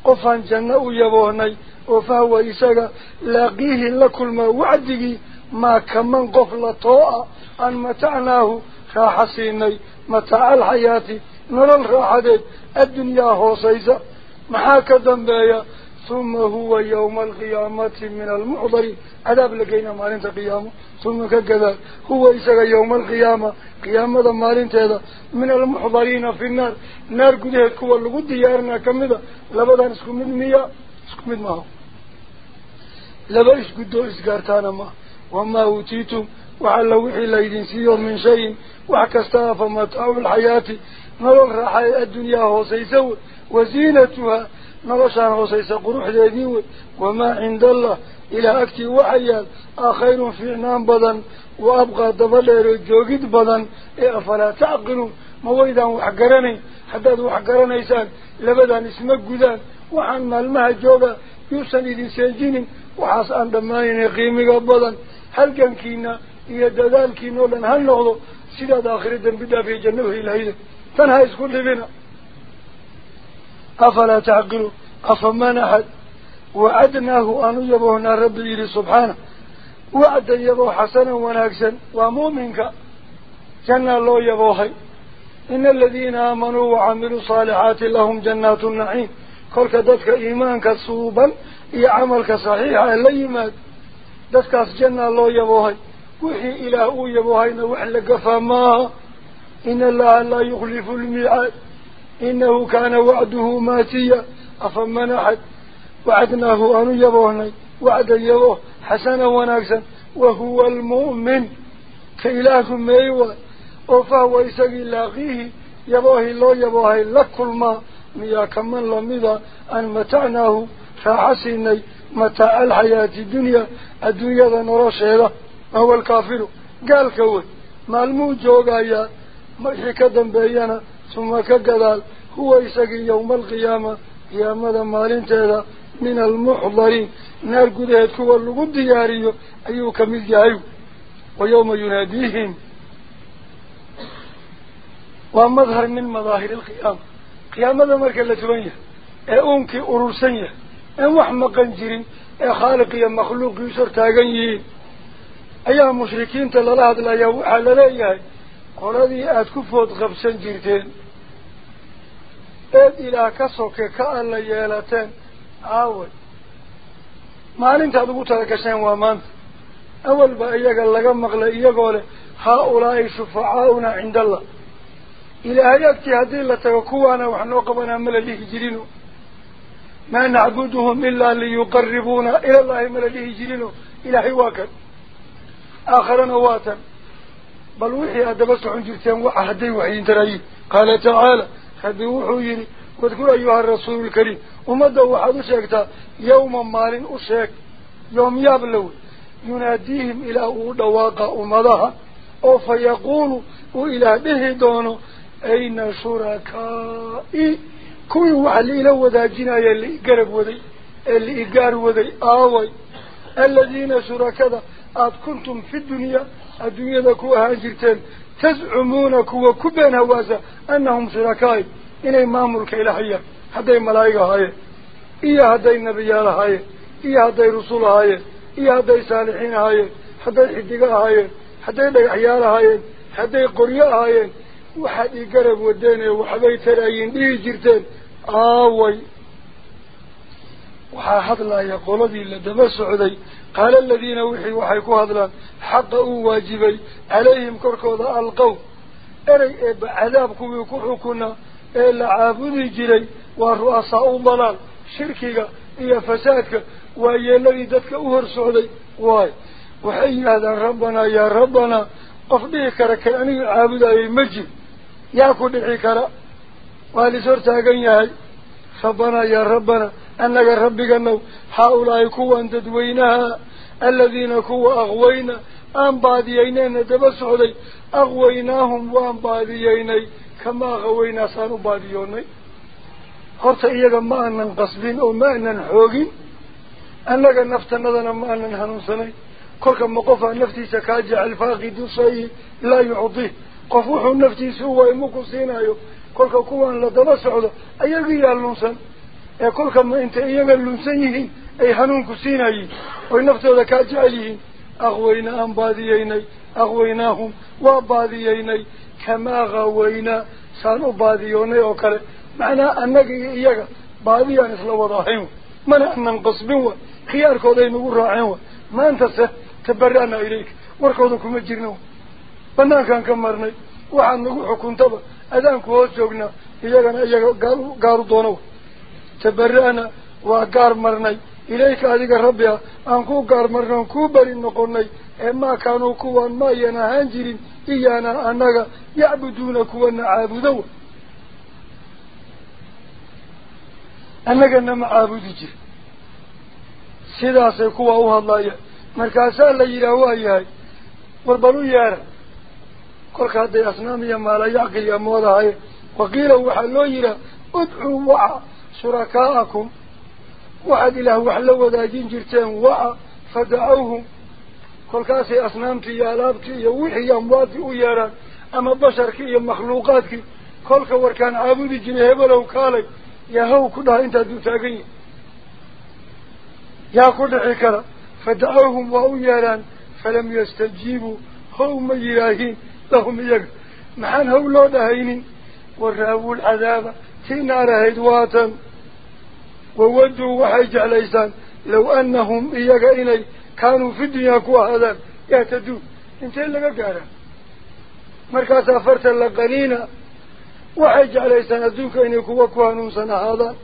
Speaker 2: قفا جنة أيضاهني وفهو إساق. لاقيه لكل ما وعده ما كمن قفل طاء أن متعناه خاحسيني متاع الحياة. نرى الرحادي الدنيا هو سيزا محاكا الدنبايا ثم هو يوم القيامة من المعضر عذاب لكينا مالين تقيامه. ثم كذلك هو إساق يوم القيامة. قيامة مالين تهذا من المعضرين في النار. نار قده الكوال لقد ديارنا كمذا. لبدا نسكم من مياه نسكم من ماهو. لبايش قدو إسقارتان ما. وما أوتيتم. وعلى وحي ليدين سيوم من شيء. وعكستها تأول حياتي نظر رحي الدنيا هو سيسور وزينتها addunyaa hoosaysa wey وزينتها نرشان غصيص قروح ذي وما عند الله إلى أكتي وحيال آخير في عنام بضن وأبقى دبلير الجوجد بضن إيه أفلا تعقلوا مويدا وحقرني حداد وحقرني إيسان لبدا اسمك قدان وحن مالمها جوغا يوسن إذن سيجين وحاس أن دمانين قيمك بضن هل كان كينا إيا دادال كينو لن هل نغضو سيداد آخر الدن بدا في جنوه إلهي تنهى اسكول بنا أفلا تعقلوا أفما نحد وعدناه أن يبوهنا ربي سبحانه. وعدا يبو حسنا وناكسا ومؤمنك جنة الله يبوهي إن الذين آمنوا وعملوا صالحات لهم جنات النعيم. كل كدتك إيمانك صوبا. يعملك صحيحا. ليمات دتك جنة الله يبوهي وحي إله يبوهينا وحلق فماها إن الله لا يخلف الميعاد. إنه كان وعده ماتيا أفمن أحد وعدناه أن يبوهني. وعد يبوه حسنا وناكسا وهو المؤمن. كإله ميوى وفهو إساقي لاقيه يبوه الله يبوه لكل ما ميا كمن لمذا أن متعناه. فحسيني متاع الحياة الدنيا. الدنيا ذا نراش هذا هو الكافر. قال كوي. ما الموجوغ آيات مرحي كدن بيانا ثم كقدال هو إساقي يوم القيامة قيامة مالين تهذا من المحضرين. نار قدهت كوى اللقود دياريو أيو كميل جايو. ويوم يناديهم. ومظهر من مظاهر القيامة. قيامة مركة لتبنية أونك أرسنية وحمقا جرين خالق يا مخلوق يسر تاقنيين أيها مشركين تلالهد لا يوحى aada ku food qabsan jirteen ugu tala gasheen waa maanta awalba iyaga laga maqlay iyagoo leh haa-ulaa'i shufacaauna cinda allah ilaahay agtii haddii la tago kuwaana wax noo qabanaa mala dhihi jirino maa nacbuduhum ilaa liyuqaribuuna ilallahi mala dhihi jirino ilaahay waa kan aakharana waa tan بل وحي أدبس عن جرتين وعهدي وحي ترى قال هذي وحي واذكر أيها الرسول الكريم ومدى وحد شكتا يوم مال أشيك يوم يبلو يناديهم إلى أودواق أمضها أو فيقول وإلى به دونه أين شركائي كوي وحلي إلى وذا جنايا اللي قرب وذي اللي إقار وذي آوي الذين شركذا أد كنتم في الدنيا الدنيا ذاكو هاجرتين تزعمون كوا كبين هواسا أنهم شركاء. إني مامرك إلهية. هذي ملايقة هاي. إيا هذي النبي هاي. إيا هذي رسول هاي. إيا هذي صالحين هاي. هذي حدقاء هاي. هذي دقحيال هاي. هذي قرياء هاي. وحد يقرب وديني. وحدي تلايين دي جرتين. آوي. waxaa hadlaya qoladii la daba socday قال الذين وحي وحي كهذلا حقه واجبي عليهم كركوضا القوم. أري إب عذابك ويكحكنا إلا عابدي جري والرؤساء الضلال شركك إيا فسادك وإيا الذي دفك أهر سعودي. واي. وحي هذا ربنا يا ربنا أفضيك ركا أني عابد أي مجي يأكل بحيك رأ والي سرتها قنيا ربنا يا ربنا أنك ربك أنه هؤلاء كوا تدوينها الذين كوا أغوينا أن باديينين دبس علي أغويناهم وأن بادييني كما أغوينا qasbin oo ma aanan xoogin annaga naftanadana ma aanan hanuunsanay kolka ma qofaa naftiisa kaa jecel faaqidu shayi laa yucdih qof wuxuu naftiisa u waay maku siinayo kolka kuwaan la daba socdo ayagiyaa lunsan ee kolka ma inta iyaga lunsan yihiin ay hanuunku siinayiin oy naftooda kaa jecel yihiin aqweyna aan baadiyeynay aqweynaahum waa baadiyeynay kamaa qaweynaa saan u baadiyoonay oo kale macnaa annaga iyo iyaga baadiyaan isla wada ahayn mana anan qasbin wa khiyaarkooday nagu raaceen wa maantase tabara'naa ilayka warkooda kuma jirna wa banaankaan ka marnay waxaad nagu xukuntaba adaanku hoos joognaa iyagana iyaga gaal gaaru doono wa تبرأنا وقار مرني إليك هذه ربي أنكو قار مرنا كو بري نقرني إما كانوا كوان ما ينهانجرين إيانا أنك يعبدون كوان عابدوا annagana ma caabudi jir sidaasay kuwa u hadlaya markaasaa la yidhaah waa yahay warbal u yeera kolka hadday asnaam iyo maalayacqiya moodahaye waqiila waxaa loo yihaa udcuu waca شركاءكم وعد له وحلو ذا جنجرتين وعا فدعوهم كل كاسي أصنامتي يا لابتي يا وحي يا مواتي ويارا أما بشرك يا مخلوقاتك كل كور كان عابد جنهب له كالي. يا هو كده انت دو تاقي. يا كده عكرة. فدعوهم وعو يارا فلم يستجيبوا. هم يراهين. لهم يقر معان هولو دهين وراءوا العذاب. تنار هدواتاً وودوا وحيج عليسان لو أنهم إيقائني كانوا في الدنيا كوا هذا يهتدوا انتين لقى قارا. مركز أفرت اللقانين وحيج عليسان أدوك إني كوا كوا نمسان هذا.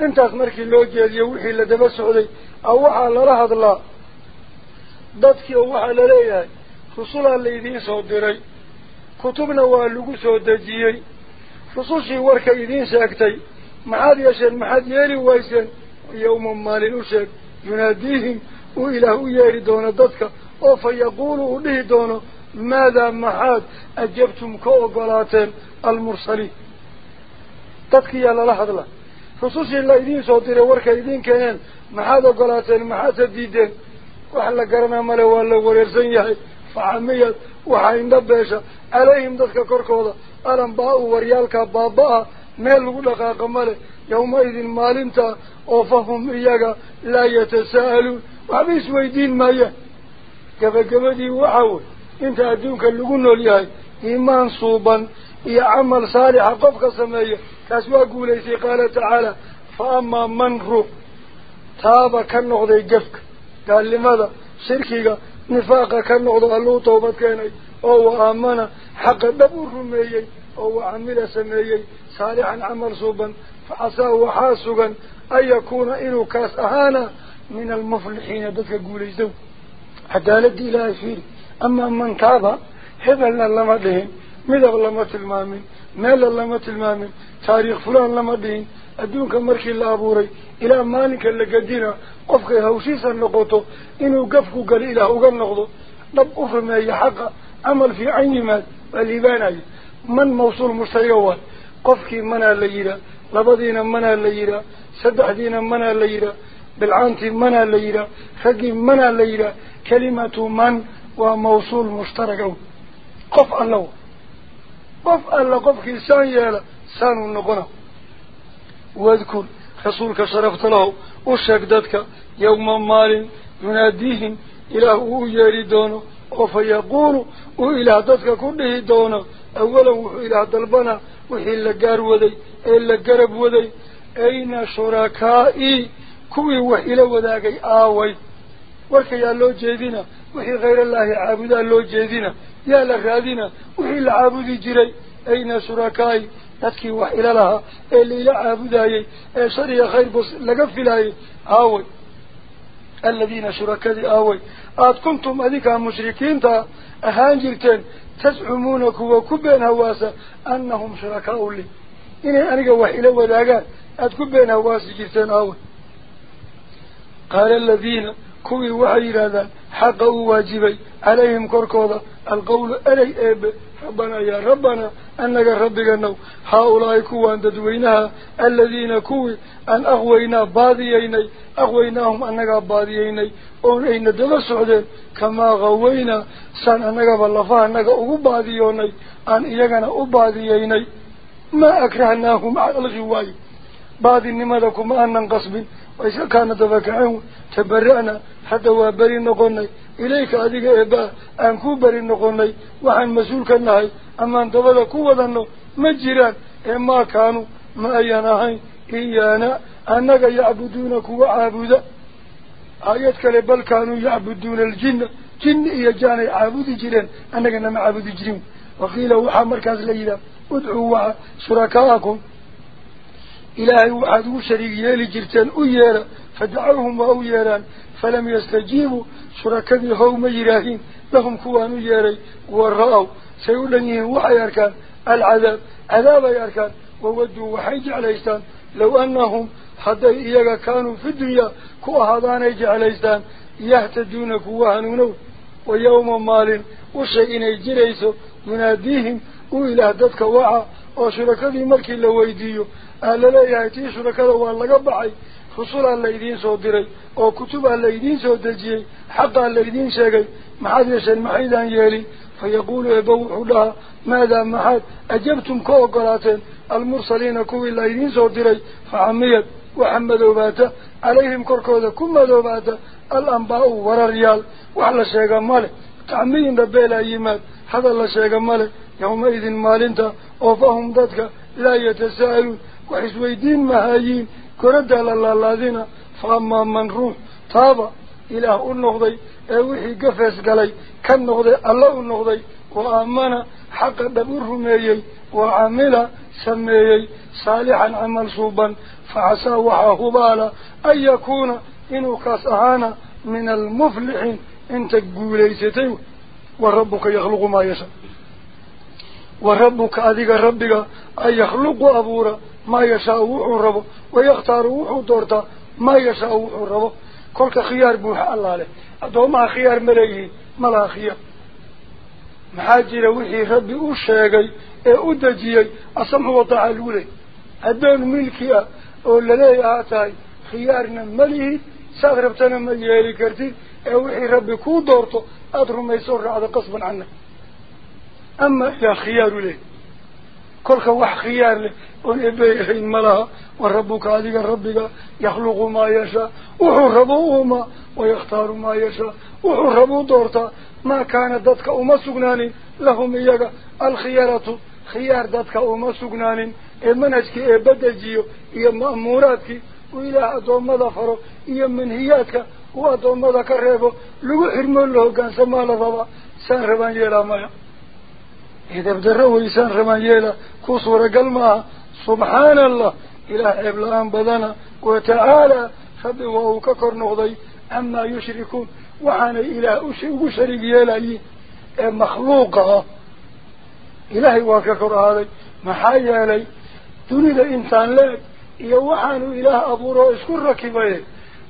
Speaker 2: انت مركز اللوجيا اليوحي اللي دبسوا علي أوحى لرهض الله ضدكي أوحى لليه رسول الله إذين صدري كتبنا وقال لقو صدجي رسول شي ورك ساكتي ما حد يشهد ما عاد يري ويسن يوم ما لنشهد يناديهم وإله يري دون ضدك أو فيقولوا له دونه ماذا ما حد أجبتم كوغلاتين المرسلين. ضدك يا للاحظ له خصوصي الله يدين صوتي لورك يدين كان ما حد أغلاتين ما حد ديدين. وحل قرنا ملا ولا ورزن يحي فعمية وحين دبشة عليهم ضدك كركوضة. ألم باء وريالك باباها. Oo fahum iyaga laa yatasaa'aluun waxba isweydiin maayaan gabagabadii waxa wey inta adduunka lagu nool yahay iimaan suuban iyo camal saalixa qofka sameeya kaas waa guulaysay qaala tacaala fa amaa man ruux taaba ka noqday gefka gaalnimada shirkiga nifaaqa ka noqdo alluu toobad keenay oo wa aamana xaqa dhab u rumeeyey oo wa camila sameeyey صالحا عمر صوبا فعصاه وحاسقا أن يكون إنه كاس أهانا من المفلحين. دكا قول إزدو حتى لدي لا يفير أما من تابا هبل للمدهن مدغ لمت المامن مال لمت المامن تاريخ فلان لمدهن أدونك مركي الله أبوري. إلى مالك اللي قدينا. قفك هوشيسا نقوته إنه قفك قال إله وقال نقضه. لب أفر ما يحق عمل في عين مال. والإبان من موصول مستيوات قفكي منا الليلة لبدينا منا ليرا سدحدينا منا ليرا بالعانتي منا الليلة خقي منا الليلة كلمة من وموصول مشترك. قف الله. قف الله قفكي سان يالا سان النقنا. واذكر خصولك شرفت له وشك دادك يوم مال يناديهم إله يريدونه وفيقول وإلى دادك كله دونه. أولا وإلى دلبنه gaar waday ee la garab waday ayna shurakaa'ii kuwii wax ila wadaagay aaway warkayaa loo jeedina wixii khayrallaahi caabudaa loo jeedina yaa la raadina wixii la caabudi jiray ayna shurakaai dadkii wax ila lahaa ee laila caabudayey ee shariga khayr bus laga filaayey aaway aladiina shurakadii aaway aada kuntum adinkaa mushrikiinta ahaan jirteen تزعمونك وكبين هواسا أنهم شركاؤوا لي. إني أنا وحي لو داقان أتكبين هواسا جرتين أول قال الذين كوي وحي رذا حقوا واجبي. عليهم كركوضا القول ألي أبي ربنا يا ربنا أنك ربك النو. هؤلاء كوان تدوينها الذين كوي أن أغوينا باضيين أغويناهم أنك باضيين أغوينا دلسعد كما غوينا سان أنك باللفا أنك أغباضيون أن إيجانا أغباضيين ما أكرهناهم على الغواي باضي أن ننقص قصب وإذا كان دفكعون تبرعنا. حتى هو بري إليك أذيك إباء أنكو بري نقوني وحن مسؤولك النهي أما أنت بذكو وذنو مجران. إما كانوا ما أيناهين إيانا أنك يعبدونك وعابدا آيات كالي كانوا يعبدون الجن. جن إيا جاني عابد جرين أنك نمع عابد جرين. وقيل وحا مركز ليلة ادعوا شركاءكم. إلهي وعدو شريك يلي جرتان أيالا فدعوهم أيالا فلم يستجيبوا. شركاني هوم إلهين لهم كوان أيالي ورأوا. سيقول لنيه وحي أركان العذاب عذاب أركان وودوا وحي جعليستان. لو أنهم حتى إياك كانوا في الدنيا كوهدان جعليستان. يهتدون كوهان ويوم مال وشيء جريس مناديهم وإله دفك وعا. وشركذي ملكي لويديو أهل لا يأتي شركذا والله بعي خصولا ليدين صدري أو كتبا ليدين صدجي حقا ليدين شاقي محادثا محيدا يالي فيقول يبوح لها ماذا محاد أجبتم كوكرات المرسلين كوي ليدين صدري فعميت وحمد وباتا عليهم كركوذا كم دوباتا الأنباء ورى الريال وعلى شاقا مالك تعمين ربي لا مال هذا الله شاقا مالك يومئذ مالنتا وفهم ضدك لا يتساءلون. وحسويدين مهايين كرد الله الذين فأما من روح طاب إله النغضي أوحي قفز قلي كان نغضي الله النغضي وآمانا حق دبور رميي وعملا سميي صالحا عمل صوبا. فعسى وحاهبالا أن يكون إنو كاسهانا من المفلحين. إنت قوليستيو وربك يخلق ما يسر inuu kaas ahaana min almuflixiin inta guulaysatay wa rabbuka yakhluqu maa yasha wa rabbuka adiga rabbiga an yakhluqu abuura maa yashaau wuxuu rabo wayakhtaaru wuxuu doortaa maa yashaau wuxuu rabo kolka khiyaar buuxa allaa leh addoomaha khiyaar ma leeyihiin ma laha khiyaar maxaa jira wixii rabbi u sheegay ee u أما لا خيار لي كل واحد خيار لي له ونبيه الملاه وربك عليك ربك يخلق ما يشاء وحربوهما ويختار ما يشاء وحربو دورتا ما كان ذاتك أما سقناني لهم إياك. الخيارة خيار ذاتك أما سقناني المنهجك إيه إبادجيه إيه إيه إما مأموراتك؟ وإلى أدوم ماذا إما إيا منهياتك وأدوم ماذا كرهبه لقو حرمون له كان سمال ضبا سنربان يلا مياه إذا يدبدره إيسان رمانيلا كسور قلما سبحان الله إله إبلاهام بدنا وتعالى خبه وككر نغضي أما يشركون وحان إله أشرك يلاي إيه مخلوقا إلهي وككر هذا محايا لي تريد إنسان لك إيه يوحان إله أبو رئيس كل ركبه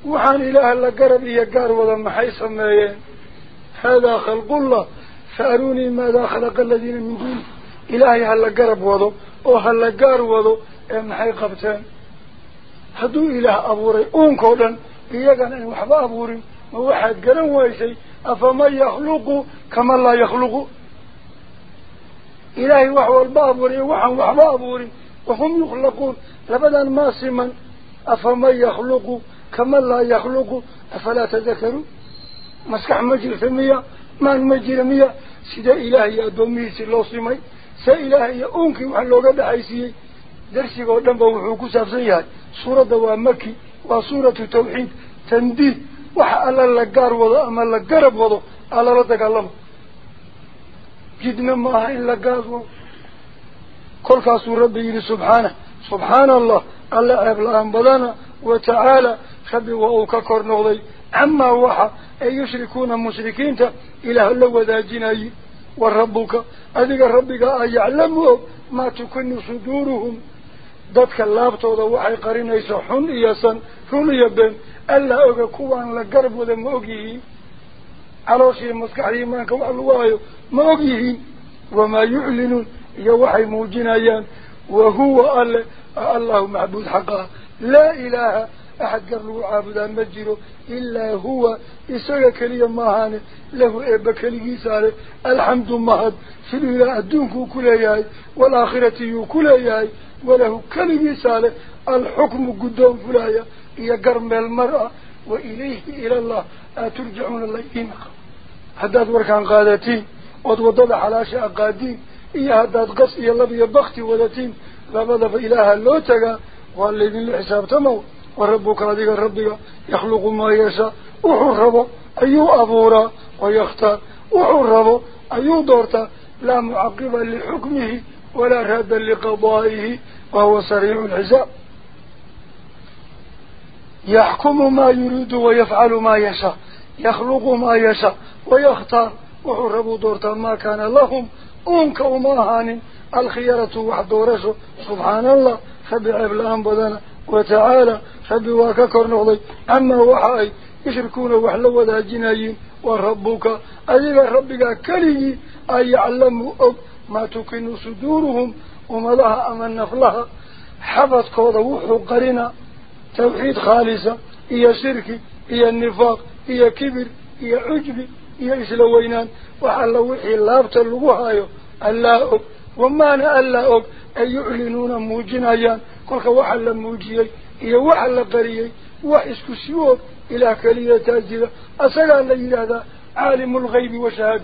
Speaker 2: وحان إله اللقرب يقار إيه وضم حيث هذا خلق الله. فأروني ماذا خلق الذين من دون إلهي؟ هل قرب وضو؟ أو هل قار وضو؟ أم حيقبتان هدو إله أبوري أون كولن إيقان أن وحب أبوري. موحد قرن ويسي. أفما يخلق كما لا يخلق إلهي وحو البابوري وحن وحب أبوري. وهم يخلقون. لبدا ماسما أفما يخلق كما لا يخلق أفلا تذكروا؟ مسكح مجلس المياه dhan ba wuxuu ku saabsan yahay suuradda waa maki waa suuratu tawxiid tandiid waxa alla la gaar wado ama la garab wado alala dagaalamo jidna ma aha in la gaar wado kolkaasuu rabbi yidhi subxaanah subxaana allah alla ceeb la-aan badana wa tacaala rabbi waa uu ka kor noqday أما وحى أي يشركون المشركين إله الله جناي والربك. أذيك ربك أي يعلمه ما تكن صدورهم. ذاتك اللابطو وحي قرين يسحون إياسا ثم يبين ألا أغاكوان لقرب ذم أغيه على شيء مسكحي ما كوى الوايو ما وما يعلنون. يوحي موجينيان وهو الله معبود حقا لا إله أحد قرر عابدا مجره إلا هو إساق كليا ماهانه له إبا كلية ساره الحمد مهد في الولاء الدنك كل إياه والآخرة كل إياه وله كلية ساره الحكم قدام فلايا إيا قرم المرأة وإليه إلى الله ترجعون الله إنك. هداد وركان قادتين ودودد حلاشة قادين إيا هداد قصي الله بيبختي ودتين لما دف إلها اللوتك والذين لحساب تموت. وربك أذيك ربك يخلق ما يشاء وحرب أيو أبورا ويختار وحرب أيو دورتا لا معقبا لحكمه ولا رادا لقضائه وهو سريع الحساب. يحكم ما يريد ويفعل ما يشاء يخلق ما يشاء ويختار. وحرب دورتا ما كان لهم أنك وما هاني الخيارة وحد ورشه. سبحان الله خبع بالأنبضانه وتعالى ربي وككر نغضي أما وحاي يشركون وحلا وداجنايين وربك أذيك ربك كلي أي يعلم ما تكن صدورهم وملها أما النفلها حفظ كوضا وحو قرنا توحيد خالصة. إيا شرك إيا النفاق إيا كبر إيا عجب إيا إسلوينان وحال وحي اللابت اللغوهايو. ألا أب. ومانا ألا أب. أي يعلنون موجنايان. كلك وحال موجيي إيا وحال قريي وحسك سيوب إلى كلية تاجرة أسأل لي هذا عالم الغيب وشهد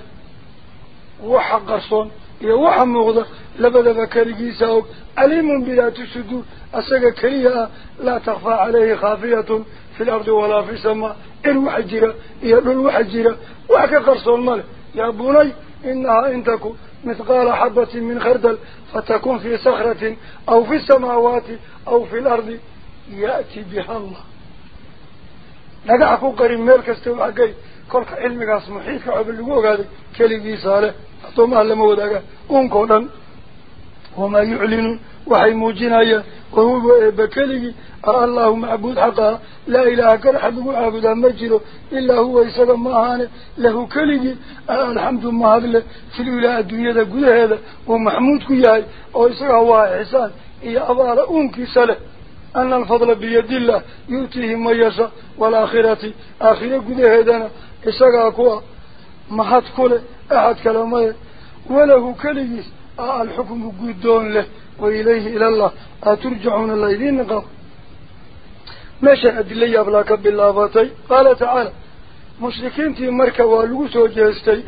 Speaker 2: وحق قرصون إيا وحا مغضى لبدا بكاريكي ساوك عليم بذات الصدور أسأل كلية لا تخفى عليه خافية في الأرض ولا في السماء إن وحجرة إيا الوحجرة وحكا قرصون ماله يا بني إنها إن تكون مثقال حبة من خردل فتكون في صخرة أو في السماوات أو في الأرض يأتي بها الله. نقع فوقر ميل كستو حقي كلك علمك اسمحيك عبد اللقوق هذا كلمي صالح. أطوما لما وداك أنكونا وما يعلن وحي موجنايا وهو بكلي الله معبود حقا لا إله كان حد معبود مجره إلا هو يسلم معانا له كلي الحمد ما هذا في الولاء الدنيا قد هذا ومحمود كياي ويسرع هو إحسان. إيا أبار أنكي سله أن الفضل بيد الله يؤتيه ما يشاء والآخرة آخرة قد هذا إسرع كوا ما حد كله أحد كلامه. وله كلي الحكم قدون له. وإليه إلى الله. أترجعون الليلين قال ماشا أدلي أبلاك بالله قال تعالى مشركين تي مركة والوس وجهستي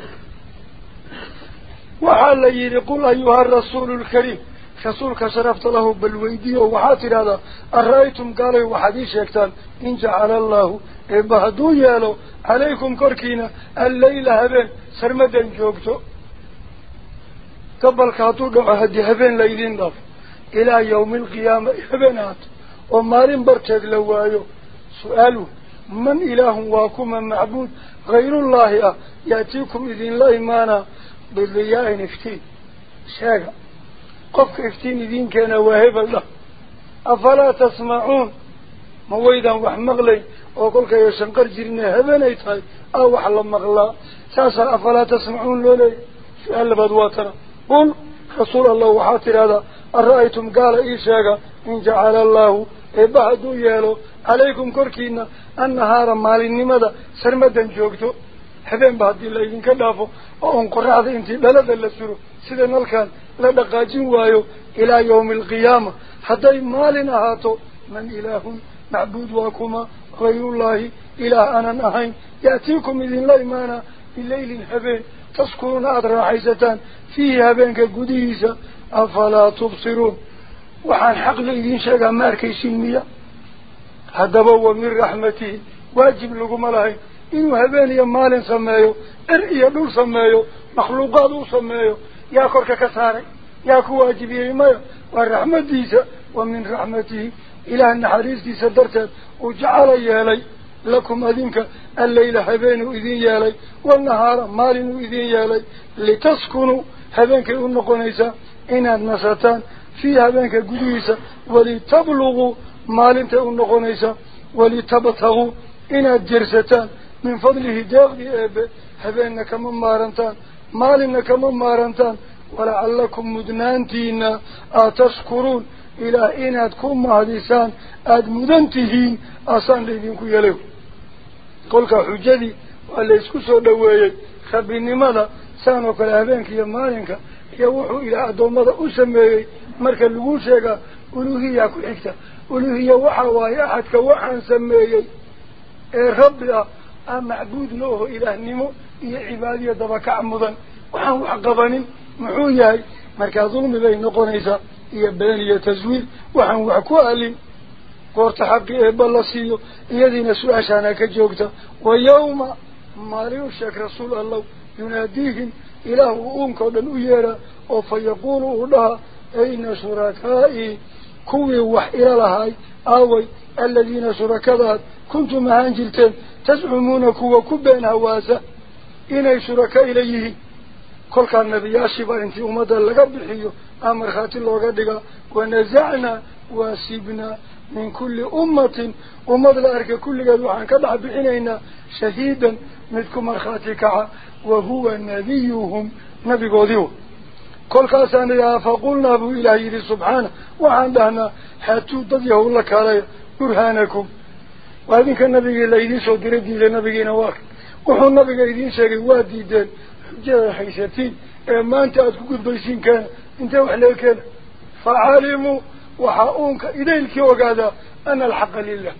Speaker 2: وحال يقول أيها الرسول الكريم رسولك شرفت له بالويدية وحاتر هذا. أرأيتم؟ قالوا وحديث يكتان إن جعل الله إبهدو يالو. عليكم كركينا. الليل هبين. سرمدا جوكتو. قبل كاتو دعا هدي هبين ليلين ضف إلى يوم القيامة هبينات ومالين برتد لوايو. سؤاله من إله واكم معبود؟ غير الله يأتيكم إذن لا إيمانا. بالضياء افتين شاقا قفك افتين إذن كان واهب الله أفلا تسمعون؟ مويدا وحمغلي وقلك يا شنقر جرنا هبينيتهاي أو وحلا مغلا ساسا أفلا تسمعون لولي. سؤال بدواتنا قل رسول الله وحاتر هذا أرأيتم؟ قال إيشاقا إن جعل الله إبهدو يالو. عليكم كوركينا النهار مالي نمدا سرمدا جوكتو حبين بعد الله إذن كدافو. وأن قرعة إنتي بلد اللسرو سيدا نلكان لدقاجين وايو. إلى يوم القيامة. حتى مالنا هاتو. من إله معبود واكما غير الله إله أنا نهين. يأتيكم إذن لا إيمانا. بالليل حبين تسكرون أدرى حيستان فيه هبينك قديسة أفلا تبصرون. وحان حق لإذين شاقا ماركي سلمية هذا هو من رحمته. واجب لكم الله إنه هبين يمال سمايو إرئي دول سمايو مخلوقات سمايو. يا كورك كساري يا كواجب يمايو والرحمة ديسة ومن رحمته إلى أن حريص ديسة درتت وجعل يالي لكم أذنك الليل هبين إذين يالي والنهار مال إذين يالي لتسكنوا هبينك النقونيسة إناد نساتان في هبينك قدويسة ولتبلغوا مالنت النقونيسة ولتبتغوا إناد جرستان من فضله داغي أبي هبينك من مارنتان مالنك من مارنتان ولعلكم مدنانتين أتشكرون إلى سانو كلا هبينك يا مالنك يوحو إلى أدومة أسمي مركا لغو شيغا ألوهية كحكتا ألوهية وحاواي أحد كوحان سمي ربي معبود نوه إله نمو إيا عبادية دبك عمضا وحان وحقبانين محوياي مركا ظلم بين نقونيسا إيا بانية تزويل وحان وحكو ألين قورت حقي إبالاسيو إيادين سؤاشانا كجوكتا ويوم ماريو شك رسول الله يناديهم إله أمك ودن أيرا وفيقول لها أين شركائي؟ كوي وحيلا لهاي آوي الذين شركات كنتم هانجلتين تزعمون كوي كبين هواسا إني شركاء إليه كل كان نبياشي بأنتي أمدا لقبحيو أمر خاتل وقدقا ونزعنا واسبنا من كل أمة. أمة لأرك كل قد وحن كدع بحنينا شهيدا مثل مرخاتك وهو نبيهم نبي قوذيو كل كاسان يا فقلنا أبو إلهي سبحانه وعندنا حتى تضيه لك علي برهانكم. وهذه كان نبي الله يدين سو دردي لنبي نواك وحو نبي يدين شاقي وادي دين جاء حيثتين ما أنت أتكو بيسين كان أنت وحلي كان فعالموا وحاؤونك إليك وقادا أنا الحق لله.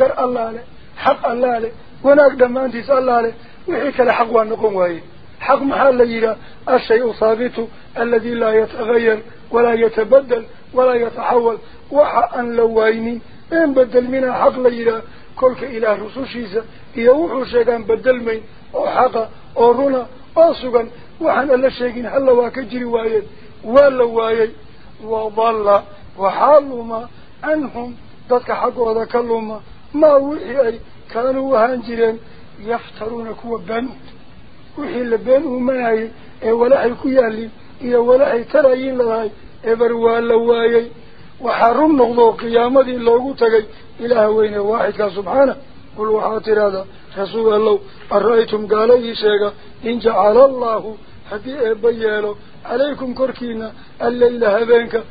Speaker 2: قر الله له حق الله له وناك تسأل الله وحيك لحق ونقوم وهي حق محال ليلة الشيء ثابت الذي لا يتغير ولا يتبدل ولا يتحول. وحا أن لويني إن بدل منها حق ليلة كلك إله رسوشيسا يوحو شيئا بدل من أو حقا أو رنا أو سقا وحن ألا شيئين هلا واكجري وايد. ولا وايد. وضل وحالهما عنهم. ذاتك حقوا ذاك اللهم ما وحي كانوا وهانجرين يفترون كوا بنود وحي اللي ما هي ولا حي كيالي إيا ولا حي ترايين لهاي إبروا اللوايي وحرم نغضو قيامة اللوغو تغي. إله وين واحد سبحانه. قل وحاطر هذا رسول الله. أرأيتم؟ قالي شيئا إن جعل الله حدي إبيالو عليكم كركينا. الليل هبينك.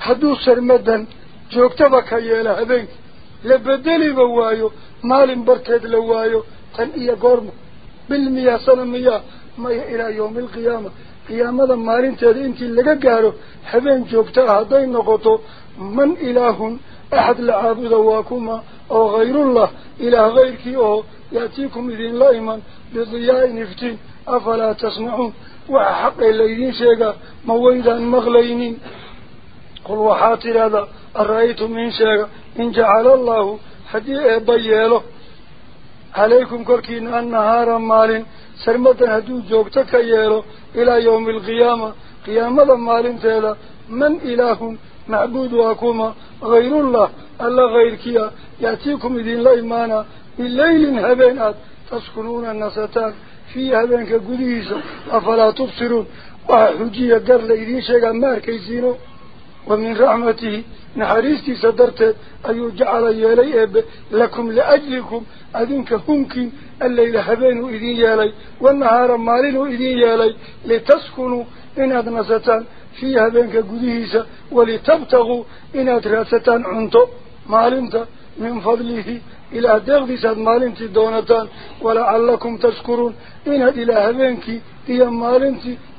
Speaker 2: حدو سرمدا جوكتبك يالا تن إيا قرم بالمياه سنة مياه ما إلى يوم القيامة. قيامة مالين تدي انتي لغا قارو هبين جوكتا هدين نقطو من إله أحد لعابد واكما أو غير الله إله غيرك أو يأتيكم إذن لا بضياء نفتين أفلا تسمعون؟ وحق الليدين شيئا مويدا مغلينين. قل وحاطر هذا أرأيتم من شيئا؟ إن جعل الله حديئ عليكم كركين النهار مال سرمدا هدو جوكتك ياله إلى يوم القيامة. قيامة مال تيلا من إله معبود وكما غير الله ألا غير كيا. يأتيكم إذن لا إيمانا بالليل هبينات تسكنون النسطان في هبينك قديسة أفلا تبصرون. وحجية قرل إذن شيئا ماركيسينو ومن رحمته نحريستي صدرت أيو جعل يلي إب لكم لأجلكم أذنك همكن الليل هبين إذن يلي والنهار مالين إذن يلي لتسكنوا إن أدنستان في هبينك قديسة ولتبتغوا إن أدرستان عنتو مالنت من فضله إلى دغدسات مالنتي دونتان ولعلكم تشكرون إن إلى هبينك إيا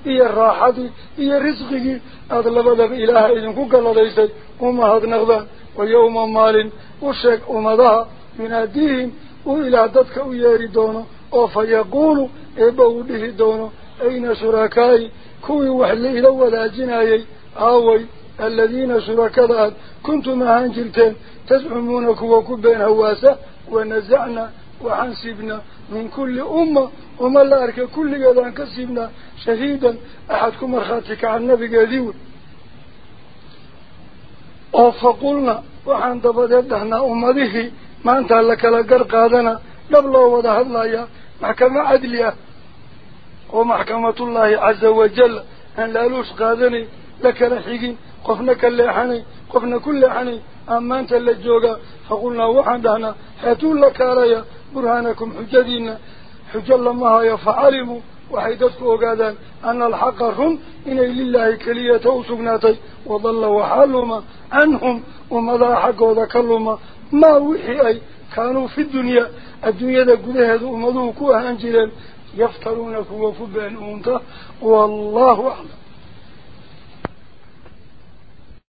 Speaker 2: إيا الراحة إيا رزقه أطلب إله إذن كوكا لديسي وما هذا نغضان ويوم مال وشك أمضاها من أديهم. وإلى ذاتك وياري دونه. وفيقول إبو به دونه. أين شركائي كوي وحلي لو لا جنايي. آوي الذين شركاء. كنتم هانجلتين تزعمون كوكو بين هواسة ونزعنا وحنسبنا. من كل أمة وما أرك كل قدان كسبنا شهيدا. أحدكم مرخاتك عن نبي قديون فقلنا وحان دبددهنا أمده ما أنت لك لقر قادنا قبل وضح الله محكمة عدلية. ومحكمة الله عز وجل أن لا لوش قادني لك لحقين قفنا كاللحني قفنا كل حني. أما أنت اللجوغا فقلنا وحان دهنا حيتون لك علي برهانكم حجدين. حج الله يفعلموا وحيدتك وقادان أن الحق رم إن لله كلية وسقناتي وضل وحالهما عنهم ومضى حق وذكرهما ما وحي أي كانوا في الدنيا. الدنيا ذا قده أمضوكوها أنجلا يفترونك وفبان أمته والله أعلم.